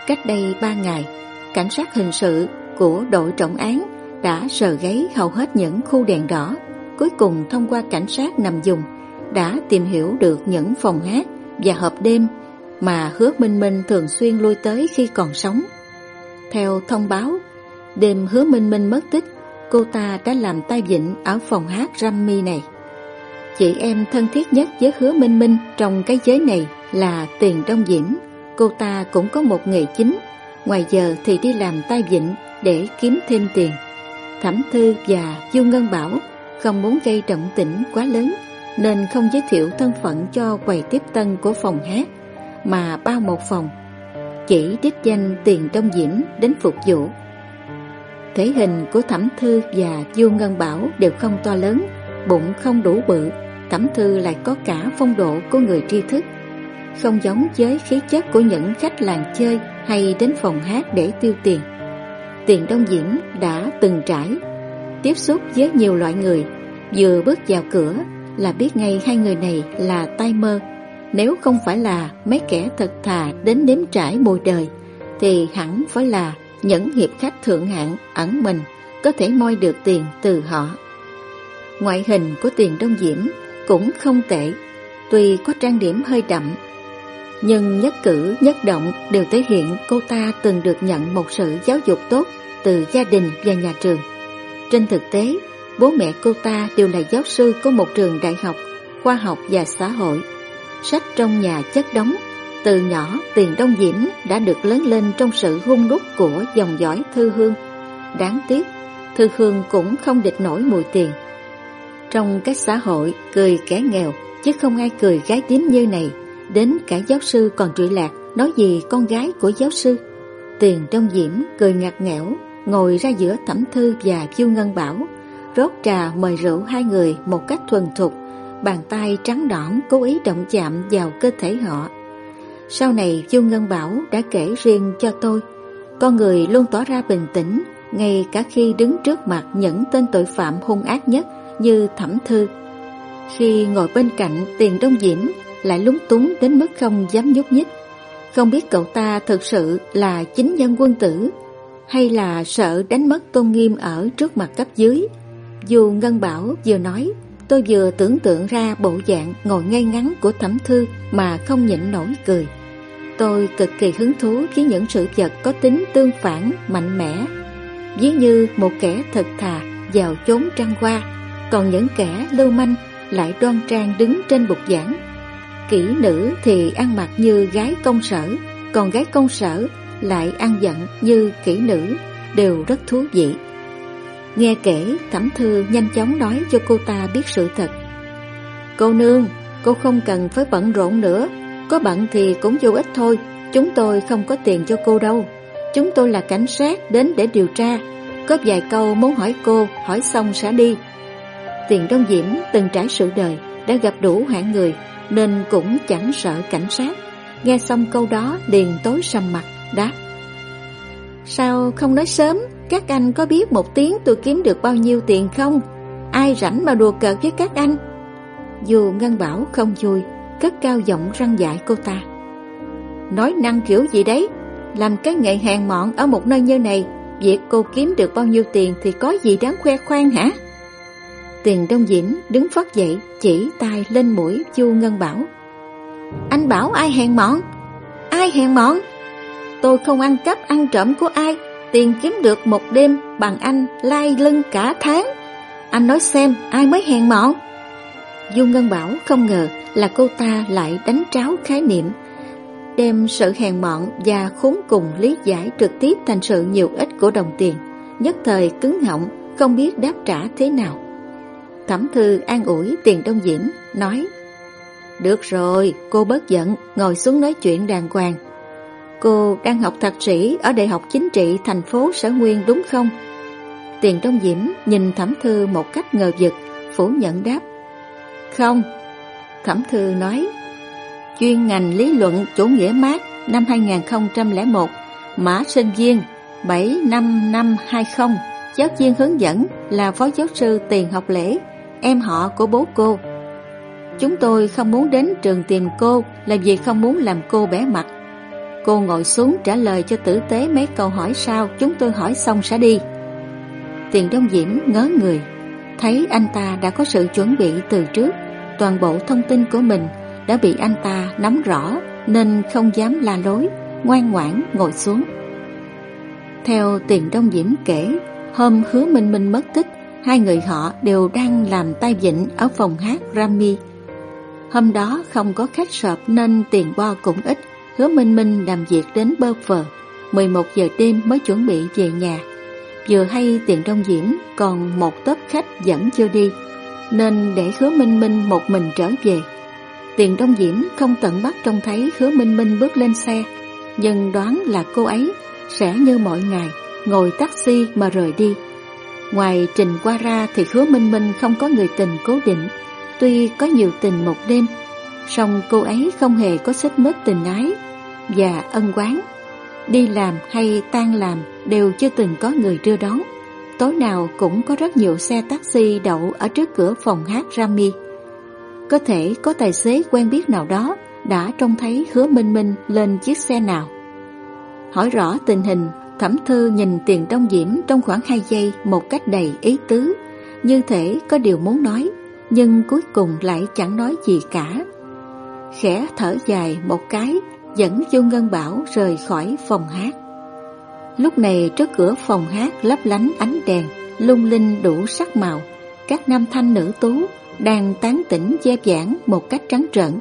Cách đây 3 ngày, cảnh sát hình sự của đội trọng án đã sờ gáy hầu hết những khu đèn đỏ cuối cùng thông qua cảnh sát nằm dùng đã tìm hiểu được những phòng hát và hộp đêm mà hứa Minh Minh thường xuyên lui tới khi còn sống. Theo thông báo, đêm hứa Minh Minh mất tích, cô ta đã làm tay vịn ở phòng hát Rammy này. Chị em thân thiết nhất với hứa Minh Minh trong cái giới này là Tiền Đông Diễm. Cô ta cũng có một nghề chính, ngoài giờ thì đi làm tay vịn để kiếm thêm tiền. Thẩm Thư và Du Ngân Bảo không muốn gây động tĩnh quá lớn, nên không giới thiệu thân phận cho quầy tiếp tân của phòng hát, mà bao một phòng, chỉ đích danh tiền đông diễm đến phục vụ. Thể hình của thẩm thư và du ngân bảo đều không to lớn, bụng không đủ bự, thẩm thư lại có cả phong độ của người tri thức, không giống với khí chất của những khách làng chơi hay đến phòng hát để tiêu tiền. Tiền đông diễm đã từng trải tiếp xúc với nhiều loại người vừa bước vào cửa là biết ngay hai người này là tai mơ. Nếu không phải là mấy kẻ thật thà đến nếm trải mùi đời, thì hẳn phải là những hiệp khách thượng hạng ẩn mình có thể moi được tiền từ họ. Ngoại hình của tiền đông diễm cũng không tệ, tuy có trang điểm hơi đậm, nhưng nhất cử nhất động đều thể hiện cô ta từng được nhận một sự giáo dục tốt từ gia đình và nhà trường. Trên thực tế, Bố mẹ cô ta đều là giáo sư của một trường đại học, khoa học và xã hội. Sách trong nhà chất đóng, từ nhỏ Tiền Đông Diễm đã được lớn lên trong sự hung đúc của dòng dõi Thư Hương. Đáng tiếc, Thư Hương cũng không địch nổi mùi tiền. Trong các xã hội, cười kẻ nghèo, chứ không ai cười gái tím như này. Đến cả giáo sư còn trụy lạc, nói gì con gái của giáo sư. Tiền Đông Diễm cười ngặt nghẽo, ngồi ra giữa Thẩm Thư và Chiêu Ngân Bảo, rót trà mời rượu hai người một cách thuần thục, bàn tay trắng đỏn cố ý động chạm vào cơ thể họ. Sau này Du Ngân Bảo đã kể riêng cho tôi, con người luôn tỏ ra bình tĩnh ngay cả khi đứng trước mặt những tên tội phạm hung ác nhất như Thẩm Thư. Khi ngồi bên cạnh Tiền Đông Diễm lại lúng túng đến mức không dám nhúc nhích. Không biết cậu ta thực sự là chính nhân quân tử hay là sợ đánh mất tôn nghiêm ở trước mặt cấp dưới dù Ngân Bảo vừa nói, tôi vừa tưởng tượng ra bộ dạng ngồi ngay ngắn của thẩm thư mà không nhịn nổi cười. Tôi cực kỳ hứng thú với những sự vật có tính tương phản, mạnh mẽ. Ví như một kẻ thật thà vào chốn trăng hoa, còn những kẻ lưu manh lại đoan trang đứng trên bục giảng. Kỹ nữ thì ăn mặc như gái công sở, còn gái công sở lại ăn dặn như kỹ nữ, đều rất thú vị. Nghe kể, Thẩm Thư nhanh chóng nói cho cô ta biết sự thật. Cô nương, cô không cần phải bận rộn nữa, có bận thì cũng vô ích thôi, chúng tôi không có tiền cho cô đâu. Chúng tôi là cảnh sát đến để điều tra, có vài câu muốn hỏi cô, hỏi xong sẽ đi. Tiền Đông Diễm từng trải sự đời, đã gặp đủ hạng người, nên cũng chẳng sợ cảnh sát. Nghe xong câu đó liền tối sầm mặt, đáp. Sao không nói sớm, các anh có biết một tiếng tôi kiếm được bao nhiêu tiền không? Ai rảnh mà đùa cợt với các anh? Dù Ngân Bảo không vui, cất cao giọng răng dạy cô ta. Nói năng kiểu gì đấy? Làm cái nghệ hàng mọn ở một nơi như này, việc cô kiếm được bao nhiêu tiền thì có gì đáng khoe khoang hả? Tiền Đông Diễm đứng phát dậy, chỉ tay lên mũi Chu Ngân Bảo. Anh bảo ai hèn mọn? Ai hèn mọn? Tôi không ăn cắp ăn trộm của ai, Tiền kiếm được một đêm bằng anh lai lưng cả tháng. Anh nói xem ai mới hèn mọn. Du Ngân Bảo không ngờ là cô ta lại đánh tráo khái niệm, đem sự hèn mọn và khốn cùng lý giải trực tiếp thành sự nhiều ích của đồng tiền, nhất thời cứng họng, không biết đáp trả thế nào. Thẩm Thư an ủi Tiền Đông Diễm, nói Được rồi, cô bớt giận, ngồi xuống nói chuyện đàng hoàng, Cô đang học thạc sĩ ở Đại học Chính trị thành phố Sở Nguyên đúng không? Tiền Đông Diễm nhìn Thẩm Thư một cách ngờ vực, phủ nhận đáp. Không. Thẩm Thư nói, chuyên ngành lý luận chủ nghĩa mát năm 2001, mã sinh viên 75520, giáo viên hướng dẫn là phó giáo sư Tiền Học Lễ, em họ của bố cô. Chúng tôi không muốn đến trường tìm cô là vì không muốn làm cô bẻ mặt Cô ngồi xuống trả lời cho tử tế mấy câu hỏi sau Chúng tôi hỏi xong sẽ đi Tiền Đông Diễm ngớ người Thấy anh ta đã có sự chuẩn bị từ trước Toàn bộ thông tin của mình đã bị anh ta nắm rõ nên không dám la lối, ngoan ngoãn ngồi xuống. Theo tiền đông diễm kể, hôm hứa Minh Minh mất tích, hai người họ đều đang làm tay vịnh ở phòng hát Rami. Hôm đó không có khách sợp nên tiền bo cũng ít, hứa Minh Minh làm việc đến bơ phờ. 11 giờ đêm mới chuẩn bị về nhà. Vừa hay tiền đông diễm còn một tớp khách vẫn chưa đi, nên để hứa Minh Minh một mình trở về. Tiền Đông Diễm không tận mắt trông thấy hứa Minh Minh bước lên xe, nhưng đoán là cô ấy sẽ như mọi ngày ngồi taxi mà rời đi. Ngoài Trình qua ra thì hứa Minh Minh không có người tình cố định, tuy có nhiều tình một đêm, song cô ấy không hề có xích mích tình ái và ân quán. Đi làm hay tan làm đều chưa từng có người đưa đón. Tối nào cũng có rất nhiều xe taxi đậu ở trước cửa phòng hát Rami. Có thể có tài xế quen biết nào đó đã trông thấy hứa Minh Minh lên chiếc xe nào. Hỏi rõ tình hình, Thẩm Thư nhìn tiền trong diễm trong khoảng 2 giây một cách đầy ý tứ, như thể có điều muốn nói, nhưng cuối cùng lại chẳng nói gì cả. Khẽ thở dài một cái, dẫn Chu Ngân Bảo rời khỏi phòng hát. Lúc này trước cửa phòng hát lấp lánh ánh đèn, lung linh đủ sắc màu, các nam thanh nữ tú đang tán tỉnh che giảng một cách trắng trợn.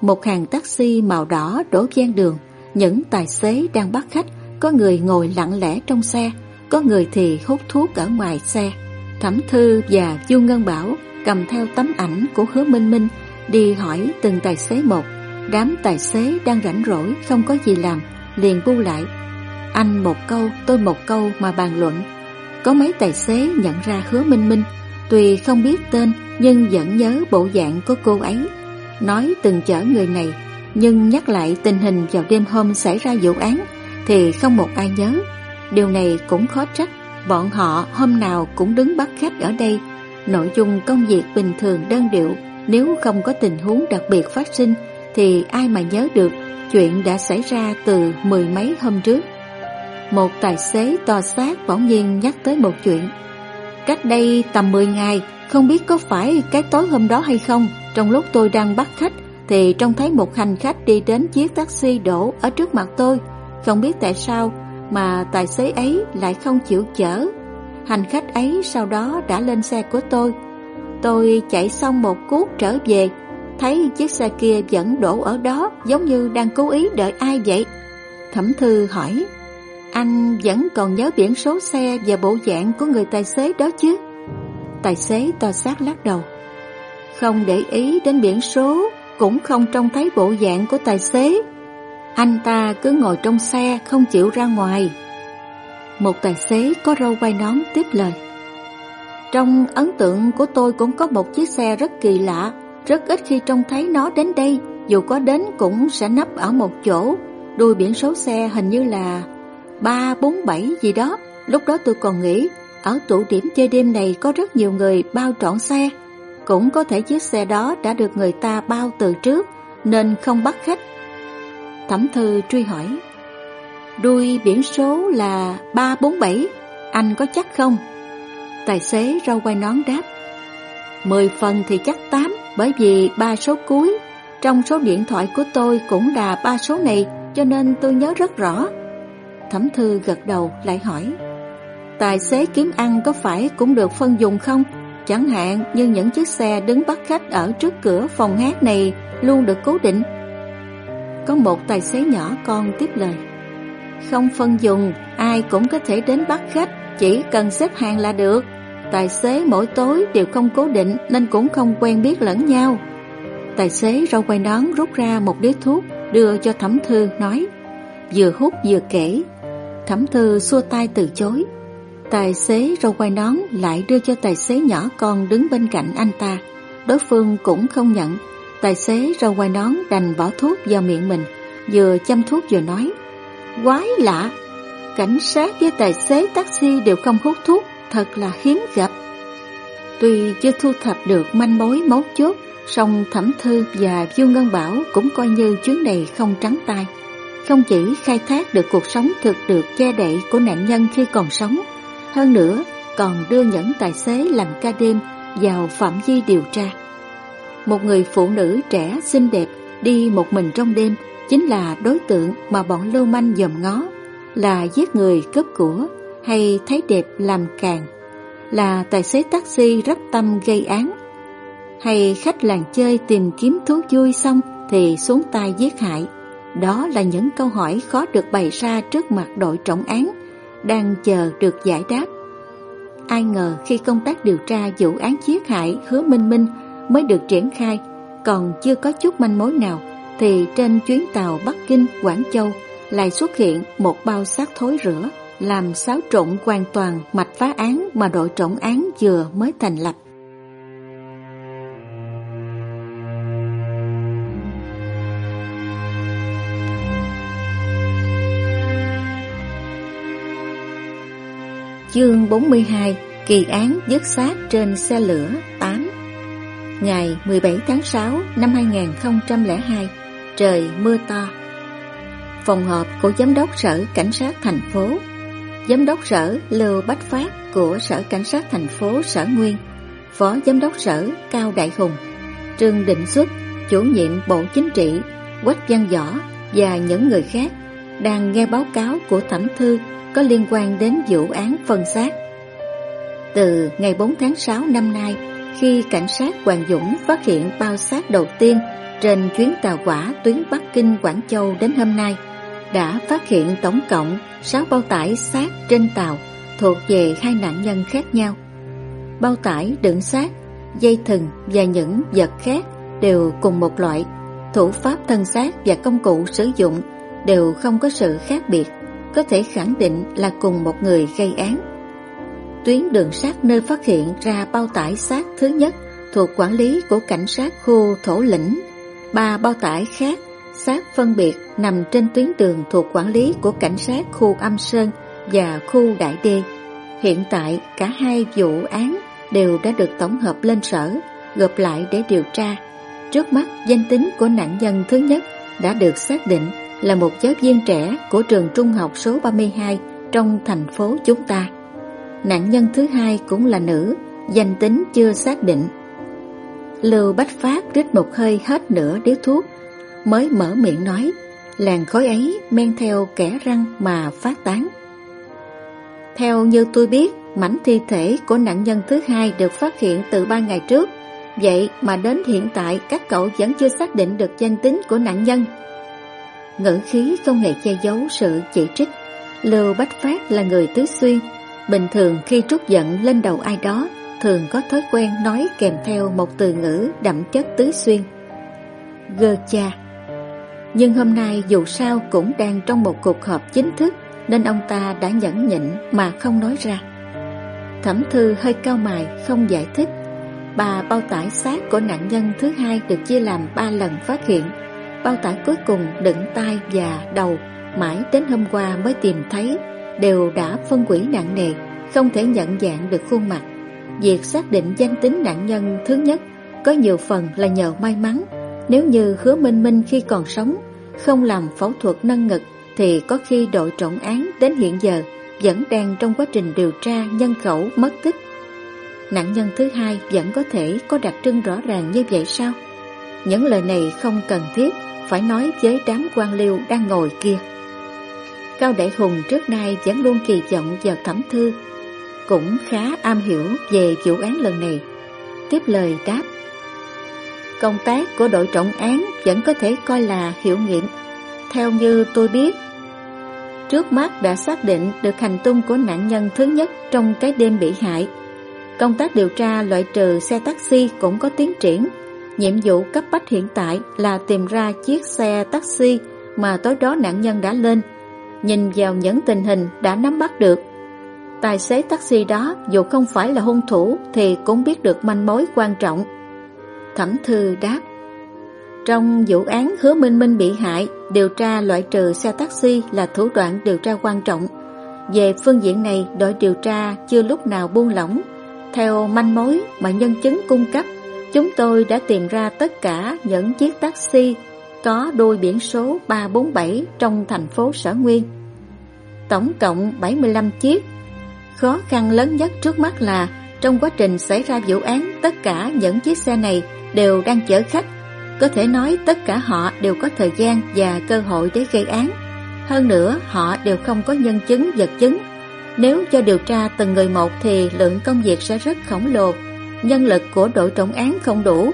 Một hàng taxi màu đỏ đổ gian đường, những tài xế đang bắt khách, có người ngồi lặng lẽ trong xe, có người thì hút thuốc ở ngoài xe. Thẩm Thư và Du Ngân Bảo cầm theo tấm ảnh của Hứa Minh Minh đi hỏi từng tài xế một. Đám tài xế đang rảnh rỗi không có gì làm, liền bu lại. Anh một câu, tôi một câu mà bàn luận. Có mấy tài xế nhận ra Hứa Minh Minh, tuy không biết tên nhưng vẫn nhớ bộ dạng của cô ấy. Nói từng chở người này, nhưng nhắc lại tình hình vào đêm hôm xảy ra vụ án thì không một ai nhớ. Điều này cũng khó trách, bọn họ hôm nào cũng đứng bắt khách ở đây. Nội dung công việc bình thường đơn điệu, nếu không có tình huống đặc biệt phát sinh thì ai mà nhớ được chuyện đã xảy ra từ mười mấy hôm trước. Một tài xế to xác bỗng nhiên nhắc tới một chuyện. Cách đây tầm 10 ngày, không biết có phải cái tối hôm đó hay không, trong lúc tôi đang bắt khách thì trông thấy một hành khách đi đến chiếc taxi đổ ở trước mặt tôi. Không biết tại sao mà tài xế ấy lại không chịu chở. Hành khách ấy sau đó đã lên xe của tôi. Tôi chạy xong một cuốc trở về, thấy chiếc xe kia vẫn đổ ở đó giống như đang cố ý đợi ai vậy. Thẩm Thư hỏi, anh vẫn còn nhớ biển số xe và bộ dạng của người tài xế đó chứ? Tài xế to xác lắc đầu. Không để ý đến biển số, cũng không trông thấy bộ dạng của tài xế. Anh ta cứ ngồi trong xe không chịu ra ngoài. Một tài xế có râu quay nón tiếp lời. Trong ấn tượng của tôi cũng có một chiếc xe rất kỳ lạ, rất ít khi trông thấy nó đến đây, dù có đến cũng sẽ nấp ở một chỗ. Đuôi biển số xe hình như là 347 gì đó. Lúc đó tôi còn nghĩ ở tụ điểm chơi đêm này có rất nhiều người bao trọn xe. Cũng có thể chiếc xe đó đã được người ta bao từ trước nên không bắt khách. Thẩm thư truy hỏi. Đuôi biển số là 347, anh có chắc không? Tài xế rau quay nón đáp. Mười phần thì chắc tám, bởi vì ba số cuối. Trong số điện thoại của tôi cũng là ba số này, cho nên tôi nhớ rất rõ. Thẩm thư gật đầu lại hỏi. Tài xế kiếm ăn có phải cũng được phân dùng không? Chẳng hạn như những chiếc xe đứng bắt khách ở trước cửa phòng hát này luôn được cố định. Có một tài xế nhỏ con tiếp lời. Không phân dùng, ai cũng có thể đến bắt khách, chỉ cần xếp hàng là được. Tài xế mỗi tối đều không cố định nên cũng không quen biết lẫn nhau. Tài xế rau quay nón rút ra một điếu thuốc đưa cho thẩm thư nói Vừa hút vừa kể Thẩm thư xua tay từ chối Tài xế râu quay nón lại đưa cho tài xế nhỏ con đứng bên cạnh anh ta. Đối phương cũng không nhận. Tài xế râu quay nón đành bỏ thuốc vào miệng mình, vừa chăm thuốc vừa nói. Quái lạ, cảnh sát với tài xế taxi đều không hút thuốc, thật là hiếm gặp. Tuy chưa thu thập được manh mối mấu chốt, song Thẩm Thư và Du Ngân Bảo cũng coi như chuyến này không trắng tay. Không chỉ khai thác được cuộc sống thực được che đậy của nạn nhân khi còn sống, hơn nữa, còn đưa những tài xế làm ca đêm vào phạm vi điều tra. Một người phụ nữ trẻ xinh đẹp đi một mình trong đêm, chính là đối tượng mà bọn lưu manh dòm ngó, là giết người cướp của hay thấy đẹp làm càng, là tài xế taxi rất tâm gây án, hay khách làng chơi tìm kiếm thú vui xong thì xuống tay giết hại. Đó là những câu hỏi khó được bày ra trước mặt đội trọng án, đang chờ được giải đáp. Ai ngờ khi công tác điều tra vụ án giết hại hứa Minh Minh mới được triển khai, còn chưa có chút manh mối nào, thì trên chuyến tàu Bắc Kinh, Quảng Châu lại xuất hiện một bao xác thối rửa, làm xáo trộn hoàn toàn mạch phá án mà đội trọng án vừa mới thành lập. Chương 42 Kỳ án dứt xác trên xe lửa 8 Ngày 17 tháng 6 năm 2002 Trời mưa to. Phòng họp của Giám đốc Sở Cảnh sát thành phố. Giám đốc Sở Lưu Bách Phát của Sở Cảnh sát thành phố Sở Nguyên. Phó Giám đốc Sở Cao Đại Hùng. Trương Định Xuất Chủ nhiệm Bộ Chính trị Quách Văn Võ và những người khác đang nghe báo cáo của thẩm thư có liên quan đến vụ án phân xác. Từ ngày 4 tháng 6 năm nay, khi cảnh sát Hoàng Dũng phát hiện bao xác đầu tiên trên chuyến tàu hỏa tuyến Bắc Kinh Quảng Châu đến hôm nay, đã phát hiện tổng cộng 6 bao tải xác trên tàu thuộc về hai nạn nhân khác nhau. Bao tải đựng xác, dây thừng và những vật khác đều cùng một loại, thủ pháp thân xác và công cụ sử dụng đều không có sự khác biệt có thể khẳng định là cùng một người gây án. Tuyến đường sát nơi phát hiện ra bao tải xác thứ nhất thuộc quản lý của cảnh sát khu Thổ Lĩnh. Ba bao tải khác xác phân biệt nằm trên tuyến đường thuộc quản lý của cảnh sát khu Âm Sơn và khu Đại Đê. Hiện tại cả hai vụ án đều đã được tổng hợp lên sở, gộp lại để điều tra. Trước mắt danh tính của nạn nhân thứ nhất đã được xác định là một giáo viên trẻ của trường trung học số 32 trong thành phố chúng ta. Nạn nhân thứ hai cũng là nữ, danh tính chưa xác định. Lưu Bách Phát rít một hơi hết nửa điếu thuốc, mới mở miệng nói, làn khói ấy men theo kẻ răng mà phát tán. Theo như tôi biết, mảnh thi thể của nạn nhân thứ hai được phát hiện từ ba ngày trước, vậy mà đến hiện tại các cậu vẫn chưa xác định được danh tính của nạn nhân ngữ khí không hề che giấu sự chỉ trích. Lưu Bách Phát là người tứ xuyên, bình thường khi trút giận lên đầu ai đó, thường có thói quen nói kèm theo một từ ngữ đậm chất tứ xuyên. Gơ cha. Nhưng hôm nay dù sao cũng đang trong một cuộc họp chính thức, nên ông ta đã nhẫn nhịn mà không nói ra. Thẩm thư hơi cao mài không giải thích. Bà bao tải xác của nạn nhân thứ hai được chia làm ba lần phát hiện Bao tải cuối cùng đựng tay và đầu, Mãi đến hôm qua mới tìm thấy, Đều đã phân quỷ nặng nề, Không thể nhận dạng được khuôn mặt Việc xác định danh tính nạn nhân thứ nhất Có nhiều phần là nhờ may mắn Nếu như hứa minh minh khi còn sống Không làm phẫu thuật nâng ngực Thì có khi đội trọng án đến hiện giờ Vẫn đang trong quá trình điều tra nhân khẩu mất tích Nạn nhân thứ hai vẫn có thể có đặc trưng rõ ràng như vậy sao? Những lời này không cần thiết phải nói với đám quan liêu đang ngồi kia. Cao Đại Hùng trước nay vẫn luôn kỳ vọng vào thẩm thư, cũng khá am hiểu về vụ án lần này. Tiếp lời đáp, công tác của đội trọng án vẫn có thể coi là hiệu nghiệm. Theo như tôi biết, trước mắt đã xác định được hành tung của nạn nhân thứ nhất trong cái đêm bị hại. Công tác điều tra loại trừ xe taxi cũng có tiến triển Nhiệm vụ cấp bách hiện tại là tìm ra chiếc xe taxi mà tối đó nạn nhân đã lên. Nhìn vào những tình hình đã nắm bắt được. Tài xế taxi đó dù không phải là hung thủ thì cũng biết được manh mối quan trọng. Thẩm thư đáp Trong vụ án hứa Minh Minh bị hại, điều tra loại trừ xe taxi là thủ đoạn điều tra quan trọng. Về phương diện này, đội điều tra chưa lúc nào buông lỏng. Theo manh mối mà nhân chứng cung cấp Chúng tôi đã tìm ra tất cả những chiếc taxi có đuôi biển số 347 trong thành phố Sở Nguyên. Tổng cộng 75 chiếc. Khó khăn lớn nhất trước mắt là trong quá trình xảy ra vụ án tất cả những chiếc xe này đều đang chở khách. Có thể nói tất cả họ đều có thời gian và cơ hội để gây án. Hơn nữa, họ đều không có nhân chứng vật chứng. Nếu cho điều tra từng người một thì lượng công việc sẽ rất khổng lồ. Nhân lực của đội trọng án không đủ.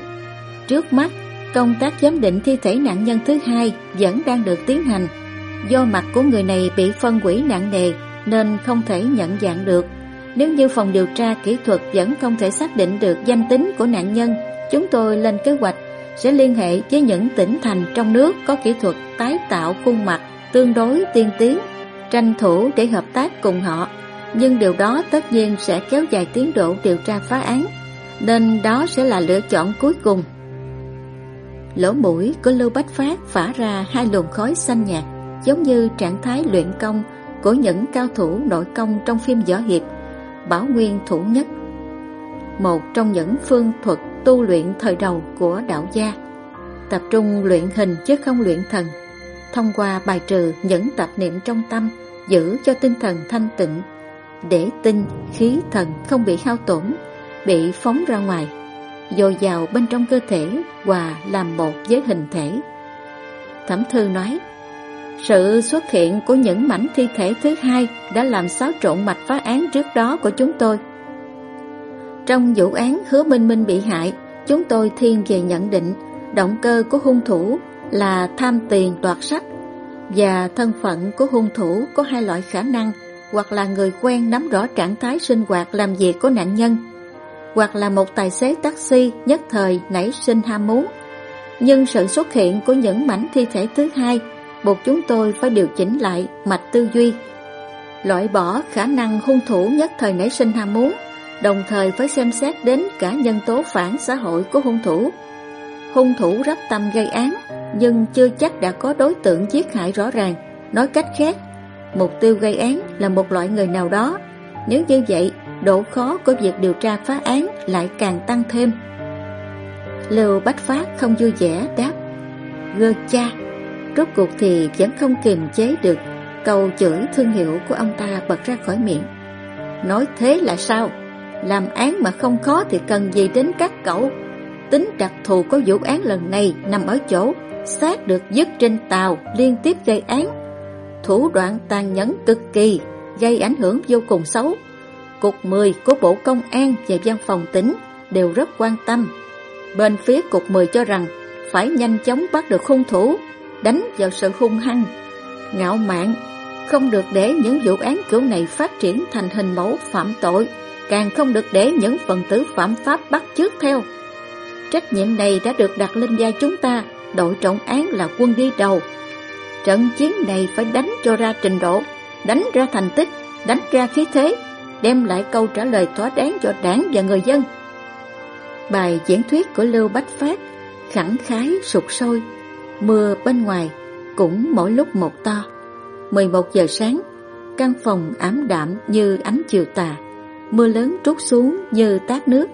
Trước mắt, công tác giám định thi thể nạn nhân thứ hai vẫn đang được tiến hành. Do mặt của người này bị phân quỷ nặng nề nên không thể nhận dạng được. Nếu như phòng điều tra kỹ thuật vẫn không thể xác định được danh tính của nạn nhân, chúng tôi lên kế hoạch sẽ liên hệ với những tỉnh thành trong nước có kỹ thuật tái tạo khuôn mặt tương đối tiên tiến, tranh thủ để hợp tác cùng họ. Nhưng điều đó tất nhiên sẽ kéo dài tiến độ điều tra phá án, nên đó sẽ là lựa chọn cuối cùng. Lỗ mũi của Lưu Bách Phát phả ra hai luồng khói xanh nhạt, giống như trạng thái luyện công của những cao thủ nội công trong phim võ hiệp, bảo nguyên thủ nhất. Một trong những phương thuật tu luyện thời đầu của đạo gia, tập trung luyện hình chứ không luyện thần, thông qua bài trừ những tạp niệm trong tâm, giữ cho tinh thần thanh tịnh, để tinh, khí thần không bị hao tổn, bị phóng ra ngoài, dồi dào bên trong cơ thể và làm một với hình thể. Thẩm thư nói, sự xuất hiện của những mảnh thi thể thứ hai đã làm xáo trộn mạch phá án trước đó của chúng tôi. Trong vụ án hứa Minh Minh bị hại, chúng tôi thiên về nhận định động cơ của hung thủ là tham tiền đoạt sắc và thân phận của hung thủ có hai loại khả năng hoặc là người quen nắm rõ trạng thái sinh hoạt làm việc của nạn nhân hoặc là một tài xế taxi nhất thời nảy sinh ham muốn. Nhưng sự xuất hiện của những mảnh thi thể thứ hai buộc chúng tôi phải điều chỉnh lại mạch tư duy. Loại bỏ khả năng hung thủ nhất thời nảy sinh ham muốn, đồng thời phải xem xét đến cả nhân tố phản xã hội của hung thủ. Hung thủ rất tâm gây án, nhưng chưa chắc đã có đối tượng giết hại rõ ràng. Nói cách khác, mục tiêu gây án là một loại người nào đó. Nếu như vậy, độ khó của việc điều tra phá án lại càng tăng thêm. Lưu Bách Phát không vui vẻ đáp Gơ cha Rốt cuộc thì vẫn không kiềm chế được. Câu chửi thương hiệu của ông ta bật ra khỏi miệng. Nói thế là sao? Làm án mà không khó thì cần gì đến các cậu? Tính đặc thù của vụ án lần này nằm ở chỗ xác được dứt trên tàu liên tiếp gây án. Thủ đoạn tàn nhẫn cực kỳ, Gây ảnh hưởng vô cùng xấu. Cục 10 của Bộ Công an và Văn phòng tỉnh đều rất quan tâm. Bên phía Cục 10 cho rằng phải nhanh chóng bắt được hung thủ đánh vào sự hung hăng, ngạo mạn, không được để những vụ án kiểu này phát triển thành hình mẫu phạm tội, càng không được để những phần tử phạm pháp bắt chước theo. Trách nhiệm này đã được đặt lên vai chúng ta, đội trọng án là quân đi đầu. Trận chiến này phải đánh cho ra trình độ, đánh ra thành tích, đánh ra khí thế, đem lại câu trả lời thỏa đáng cho đảng và người dân. Bài diễn thuyết của Lưu Bách Phát khẳng khái sụt sôi Mưa bên ngoài cũng mỗi lúc một to. 11 giờ sáng, Căn phòng ám đạm như ánh chiều tà. Mưa lớn trút xuống như tát nước.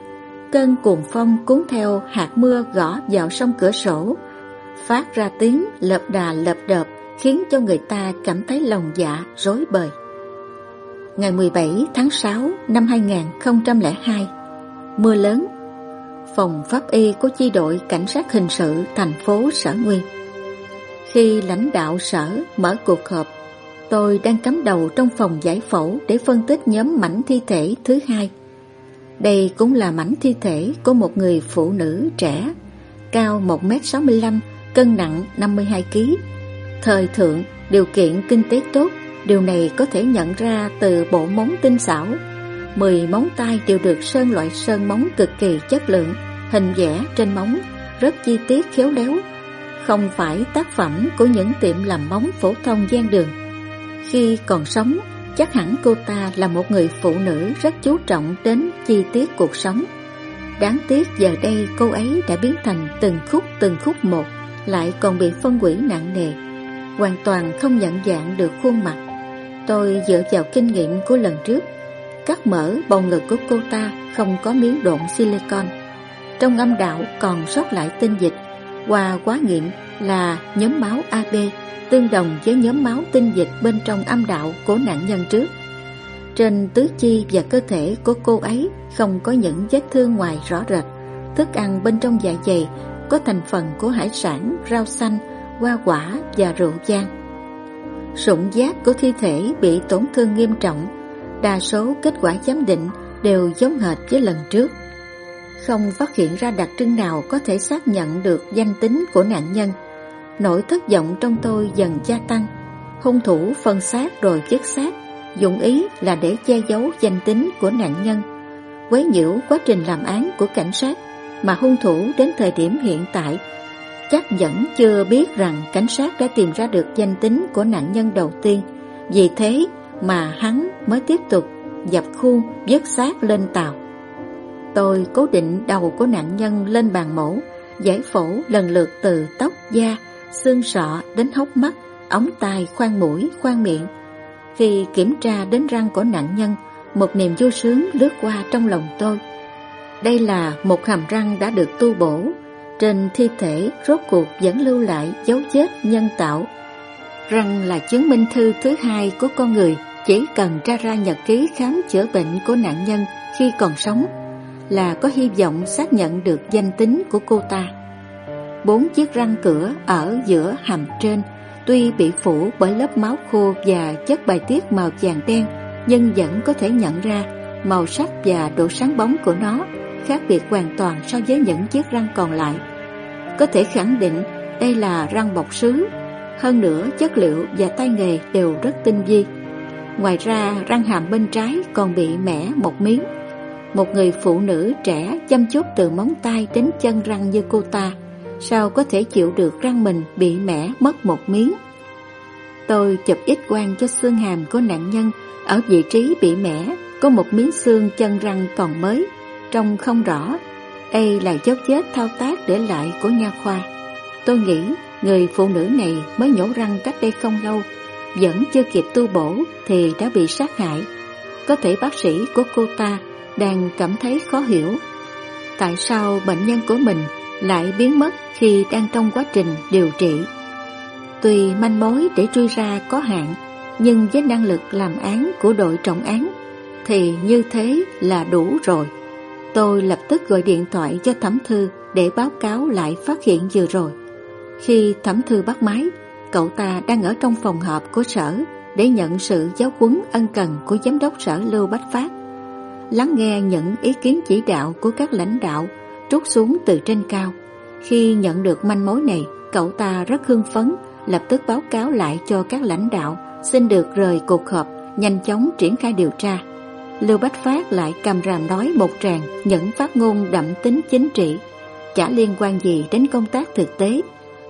Cơn cuồng phong cuốn theo hạt mưa gõ vào sông cửa sổ. Phát ra tiếng lợp đà lợp đợp Khiến cho người ta cảm thấy lòng dạ rối bời. Ngày 17 tháng 6 năm 2002 Mưa lớn phòng pháp y của chi đội cảnh sát hình sự thành phố Sở Nguyên. Khi lãnh đạo sở mở cuộc họp, tôi đang cắm đầu trong phòng giải phẫu để phân tích nhóm mảnh thi thể thứ hai. Đây cũng là mảnh thi thể của một người phụ nữ trẻ, cao 1m65, cân nặng 52kg. Thời thượng, điều kiện kinh tế tốt, điều này có thể nhận ra từ bộ móng tinh xảo 10 móng tay đều được sơn loại sơn móng cực kỳ chất lượng, hình vẽ trên móng rất chi tiết khéo léo, không phải tác phẩm của những tiệm làm móng phổ thông gian đường. Khi còn sống, chắc hẳn cô ta là một người phụ nữ rất chú trọng đến chi tiết cuộc sống. Đáng tiếc giờ đây cô ấy đã biến thành từng khúc từng khúc một, lại còn bị phân quỷ nặng nề, hoàn toàn không nhận dạng được khuôn mặt. Tôi dựa vào kinh nghiệm của lần trước Cắt mở bầu ngực của cô ta không có miếng độn silicon. Trong âm đạo còn sót lại tinh dịch. Qua quá nghiệm là nhóm máu AB Tương đồng với nhóm máu tinh dịch bên trong âm đạo của nạn nhân trước. Trên tứ chi và cơ thể của cô ấy không có những vết thương ngoài rõ rệt. Thức ăn bên trong dạ dày có thành phần của hải sản, rau xanh, hoa quả và rượu vang. Sụn giác của thi thể bị tổn thương nghiêm trọng, đa số kết quả giám định đều giống hệt với lần trước. Không phát hiện ra đặc trưng nào có thể xác nhận được danh tính của nạn nhân. Nỗi thất vọng trong tôi dần gia tăng. Hung thủ phân xác rồi giết xác, dụng ý là để che giấu danh tính của nạn nhân, quấy nhiễu quá trình làm án của cảnh sát mà hung thủ đến thời điểm hiện tại chắc vẫn chưa biết rằng cảnh sát đã tìm ra được danh tính của nạn nhân đầu tiên. Vì thế mà hắn mới tiếp tục dập khuôn vớt xác lên tàu. Tôi cố định đầu của nạn nhân lên bàn mổ, giải phẫu lần lượt từ tóc, da, xương sọ đến hốc mắt, ống tai, khoang mũi, khoang miệng. Khi kiểm tra đến răng của nạn nhân, một niềm vui sướng lướt qua trong lòng tôi. Đây là một hàm răng đã được tu bổ, trên thi thể rốt cuộc vẫn lưu lại dấu vết nhân tạo. Răng là chứng minh thư thứ hai của con người, chỉ cần tra ra nhật ký khám chữa bệnh của nạn nhân khi còn sống là có hy vọng xác nhận được danh tính của cô ta. Bốn chiếc răng cửa ở giữa hàm trên tuy bị phủ bởi lớp máu khô và chất bài tiết màu vàng đen nhưng vẫn có thể nhận ra màu sắc và độ sáng bóng của nó khác biệt hoàn toàn so với những chiếc răng còn lại. Có thể khẳng định đây là răng bọc sứ, hơn nữa chất liệu và tay nghề đều rất tinh vi. Ngoài ra răng hàm bên trái còn bị mẻ một miếng. Một người phụ nữ trẻ chăm chút từ móng tay đến chân răng như cô ta, sao có thể chịu được răng mình bị mẻ mất một miếng. Tôi chụp ít quang cho xương hàm của nạn nhân ở vị trí bị mẻ, có một miếng xương chân răng còn mới trông không rõ. Đây là dấu chết thao tác để lại của nha khoa. Tôi nghĩ người phụ nữ này mới nhổ răng cách đây không lâu, vẫn chưa kịp tu bổ thì đã bị sát hại. Có thể bác sĩ của cô ta đang cảm thấy khó hiểu. Tại sao bệnh nhân của mình lại biến mất khi đang trong quá trình điều trị? Tuy manh mối để truy ra có hạn, nhưng với năng lực làm án của đội trọng án thì như thế là đủ rồi. Tôi lập tức gọi điện thoại cho Thẩm Thư để báo cáo lại phát hiện vừa rồi. Khi Thẩm Thư bắt máy, cậu ta đang ở trong phòng họp của sở để nhận sự giáo huấn ân cần của giám đốc sở Lưu Bách Phát. Lắng nghe những ý kiến chỉ đạo của các lãnh đạo trút xuống từ trên cao. Khi nhận được manh mối này, cậu ta rất hưng phấn, lập tức báo cáo lại cho các lãnh đạo xin được rời cuộc họp, nhanh chóng triển khai điều tra. Lưu Bách Phát lại cầm ràm nói một tràng những phát ngôn đậm tính chính trị, chả liên quan gì đến công tác thực tế,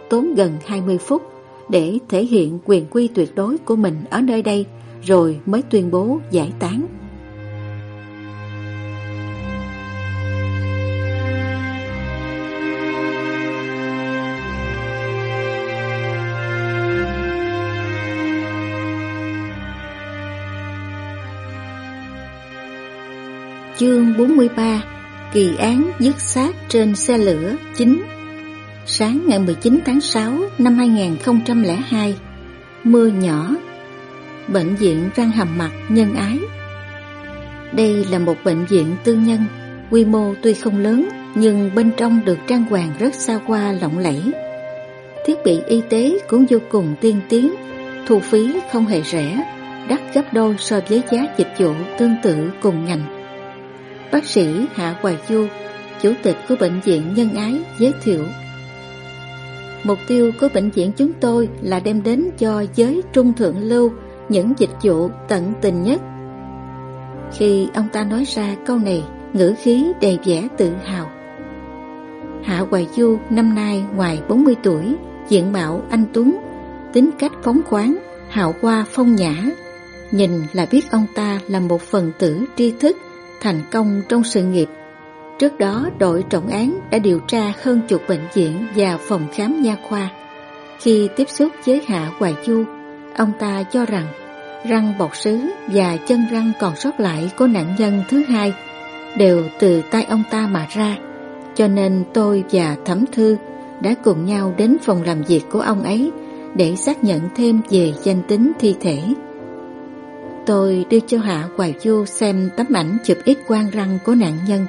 tốn gần 20 phút để thể hiện quyền quy tuyệt đối của mình ở nơi đây, rồi mới tuyên bố giải tán. Chương 43 Kỳ án dứt xác trên xe lửa 9 Sáng ngày 19 tháng 6 năm 2002 Mưa nhỏ Bệnh viện răng hàm mặt nhân ái. Đây là một bệnh viện tư nhân Quy mô tuy không lớn Nhưng bên trong được trang hoàng rất xa hoa lộng lẫy. Thiết bị y tế cũng vô cùng tiên tiến Thu phí không hề rẻ Đắt gấp đôi so với giá dịch vụ tương tự cùng ngành. Bác sĩ Hạ Hoài Du, Chủ tịch của Bệnh viện Nhân Ái giới thiệu. Mục tiêu của bệnh viện chúng tôi là đem đến cho giới trung thượng lưu những dịch vụ tận tình nhất. Khi ông ta nói ra câu này, ngữ khí đầy vẻ tự hào. Hạ Hoài Du năm nay ngoài 40 tuổi, diện mạo anh Tuấn, tính cách phóng khoáng, hào hoa phong nhã. Nhìn là biết ông ta là một phần tử tri thức thành công trong sự nghiệp. Trước đó, đội trọng án đã điều tra hơn chục bệnh viện và phòng khám nha khoa. Khi tiếp xúc với Hạ Hoài Du, ông ta cho rằng răng bọc sứ và chân răng còn sót lại của nạn nhân thứ hai đều từ tay ông ta mà ra. Cho nên tôi và Thẩm Thư đã cùng nhau đến phòng làm việc của ông ấy để xác nhận thêm về danh tính thi thể. Tôi đưa cho Hạ Hoài Du xem tấm ảnh chụp ít quang răng của nạn nhân.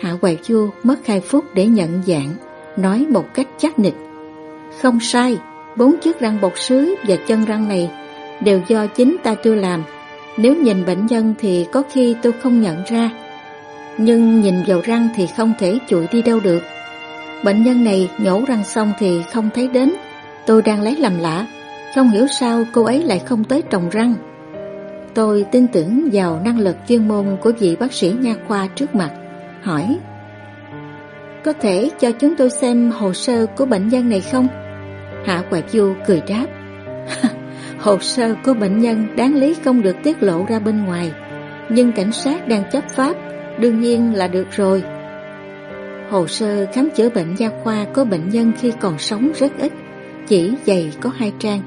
Hạ Hoài Du mất 2 phút để nhận dạng, nói một cách chắc nịch. Không sai, bốn chiếc răng bột sứ và chân răng này đều do chính ta tôi làm. Nếu nhìn bệnh nhân thì có khi tôi không nhận ra, nhưng nhìn vào răng thì không thể chuỗi đi đâu được. Bệnh nhân này nhổ răng xong thì không thấy đến, tôi đang lấy làm lạ, không hiểu sao cô ấy lại không tới trồng răng. Tôi tin tưởng vào năng lực chuyên môn của vị bác sĩ nha khoa trước mặt, hỏi. Có thể cho chúng tôi xem hồ sơ của bệnh nhân này không? Hạ Hoài Du cười đáp. Hồ sơ của bệnh nhân đáng lý không được tiết lộ ra bên ngoài Nhưng cảnh sát đang chấp pháp Đương nhiên là được rồi. Hồ sơ khám chữa bệnh gia khoa của bệnh nhân khi còn sống rất ít Chỉ dày có hai trang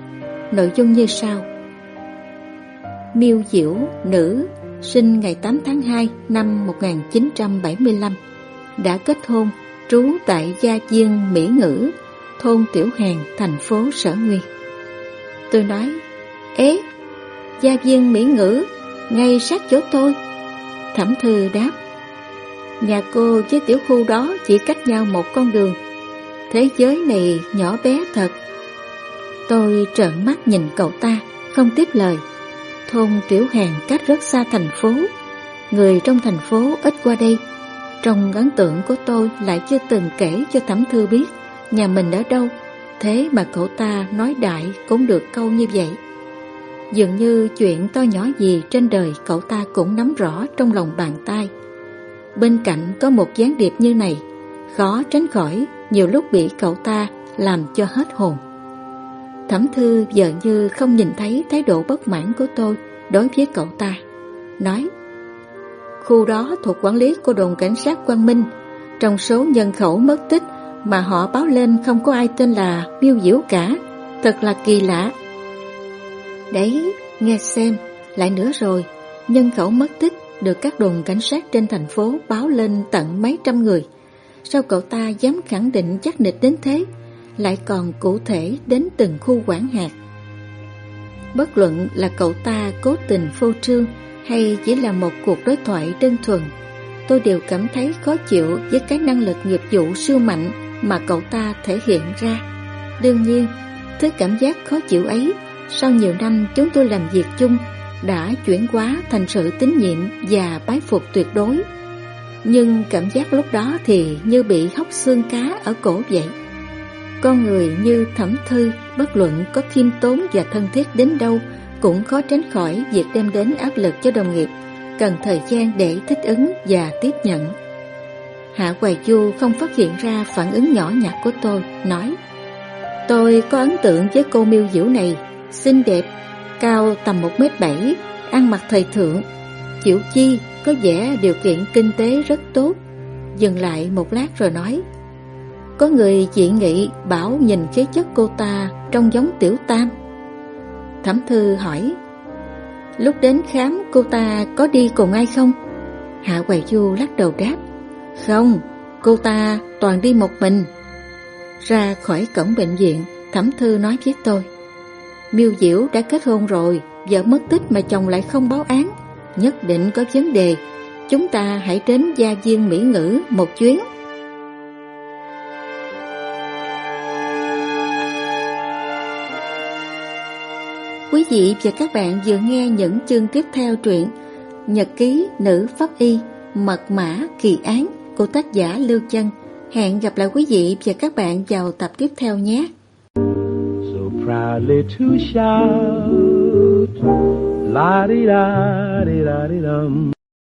Nội dung như sau. Miêu Diễu, nữ, sinh ngày 8 tháng 2 năm 1975 Đã kết hôn, trú tại Gia Diên, Mỹ Ngữ thôn Tiểu Hàn, thành phố Sở Nguyên. Tôi nói, Ế, gia dương Mỹ Ngữ, ngay sát chỗ tôi. Thẩm Thư đáp, nhà cô với tiểu khu đó chỉ cách nhau một con đường. Thế giới này nhỏ bé thật. Tôi trợn mắt nhìn cậu ta, không tiếp lời. Thôn Tiểu hèn cách rất xa thành phố. Người trong thành phố ít qua đây. Trong ấn tượng của tôi lại chưa từng kể cho Thẩm Thư biết nhà mình ở đâu, thế mà cậu ta nói đại cũng được câu như vậy. Dường như chuyện to nhỏ gì trên đời cậu ta cũng nắm rõ trong lòng bàn tay. Bên cạnh có một gián điệp như này, khó tránh khỏi nhiều lúc bị cậu ta làm cho hết hồn. Thẩm thư giờ như không nhìn thấy thái độ bất mãn của tôi đối với cậu ta. Nói, khu đó thuộc quản lý của đồn cảnh sát Quang Minh, trong số nhân khẩu mất tích mà họ báo lên không có ai tên là Miêu Diễu cả, thật là kỳ lạ. Đấy, nghe xem, lại nữa rồi, nhân khẩu mất tích được các đồn cảnh sát trên thành phố báo lên tận mấy trăm người. Sao cậu ta dám khẳng định chắc nịch đến thế, lại còn cụ thể đến từng khu quản hạt? Bất luận là cậu ta cố tình phô trương hay chỉ là một cuộc đối thoại đơn thuần, tôi đều cảm thấy khó chịu với cái năng lực nghiệp vụ siêu mạnh mà cậu ta thể hiện ra. Đương nhiên, thứ cảm giác khó chịu ấy, sau nhiều năm chúng tôi làm việc chung, đã chuyển hóa thành sự tín nhiệm và bái phục tuyệt đối. Nhưng cảm giác lúc đó thì như bị hóc xương cá ở cổ vậy. Con người như thẩm thư, bất luận có khiêm tốn và thân thiết đến đâu, cũng khó tránh khỏi việc đem đến áp lực cho đồng nghiệp, cần thời gian để thích ứng và tiếp nhận. Hạ Hoài Du không phát hiện ra phản ứng nhỏ nhặt của tôi, nói Tôi có ấn tượng với cô miêu diễu này, xinh đẹp, cao tầm 1m7, ăn mặc thời thượng, chịu chi, có vẻ điều kiện kinh tế rất tốt. Dừng lại một lát rồi nói có người dị nghị bảo nhìn khí chất cô ta trông giống tiểu tam. Thẩm thư hỏi Lúc đến khám cô ta có đi cùng ai không? Hạ Hoài Du lắc đầu đáp không, cô ta toàn đi một mình. Ra khỏi cổng bệnh viện, Thẩm Thư nói với tôi. Miêu Diễu đã kết hôn rồi, vợ mất tích mà chồng lại không báo án. Nhất định có vấn đề. Chúng ta hãy đến gia viên Mỹ Ngữ một chuyến. Quý vị và các bạn vừa nghe những chương tiếp theo truyện Nhật ký nữ pháp y Mật mã kỳ án của tác giả Lưu Chân. Hẹn gặp lại quý vị và các bạn vào tập tiếp theo nhé. So proudly to shout, la di da di da di dum.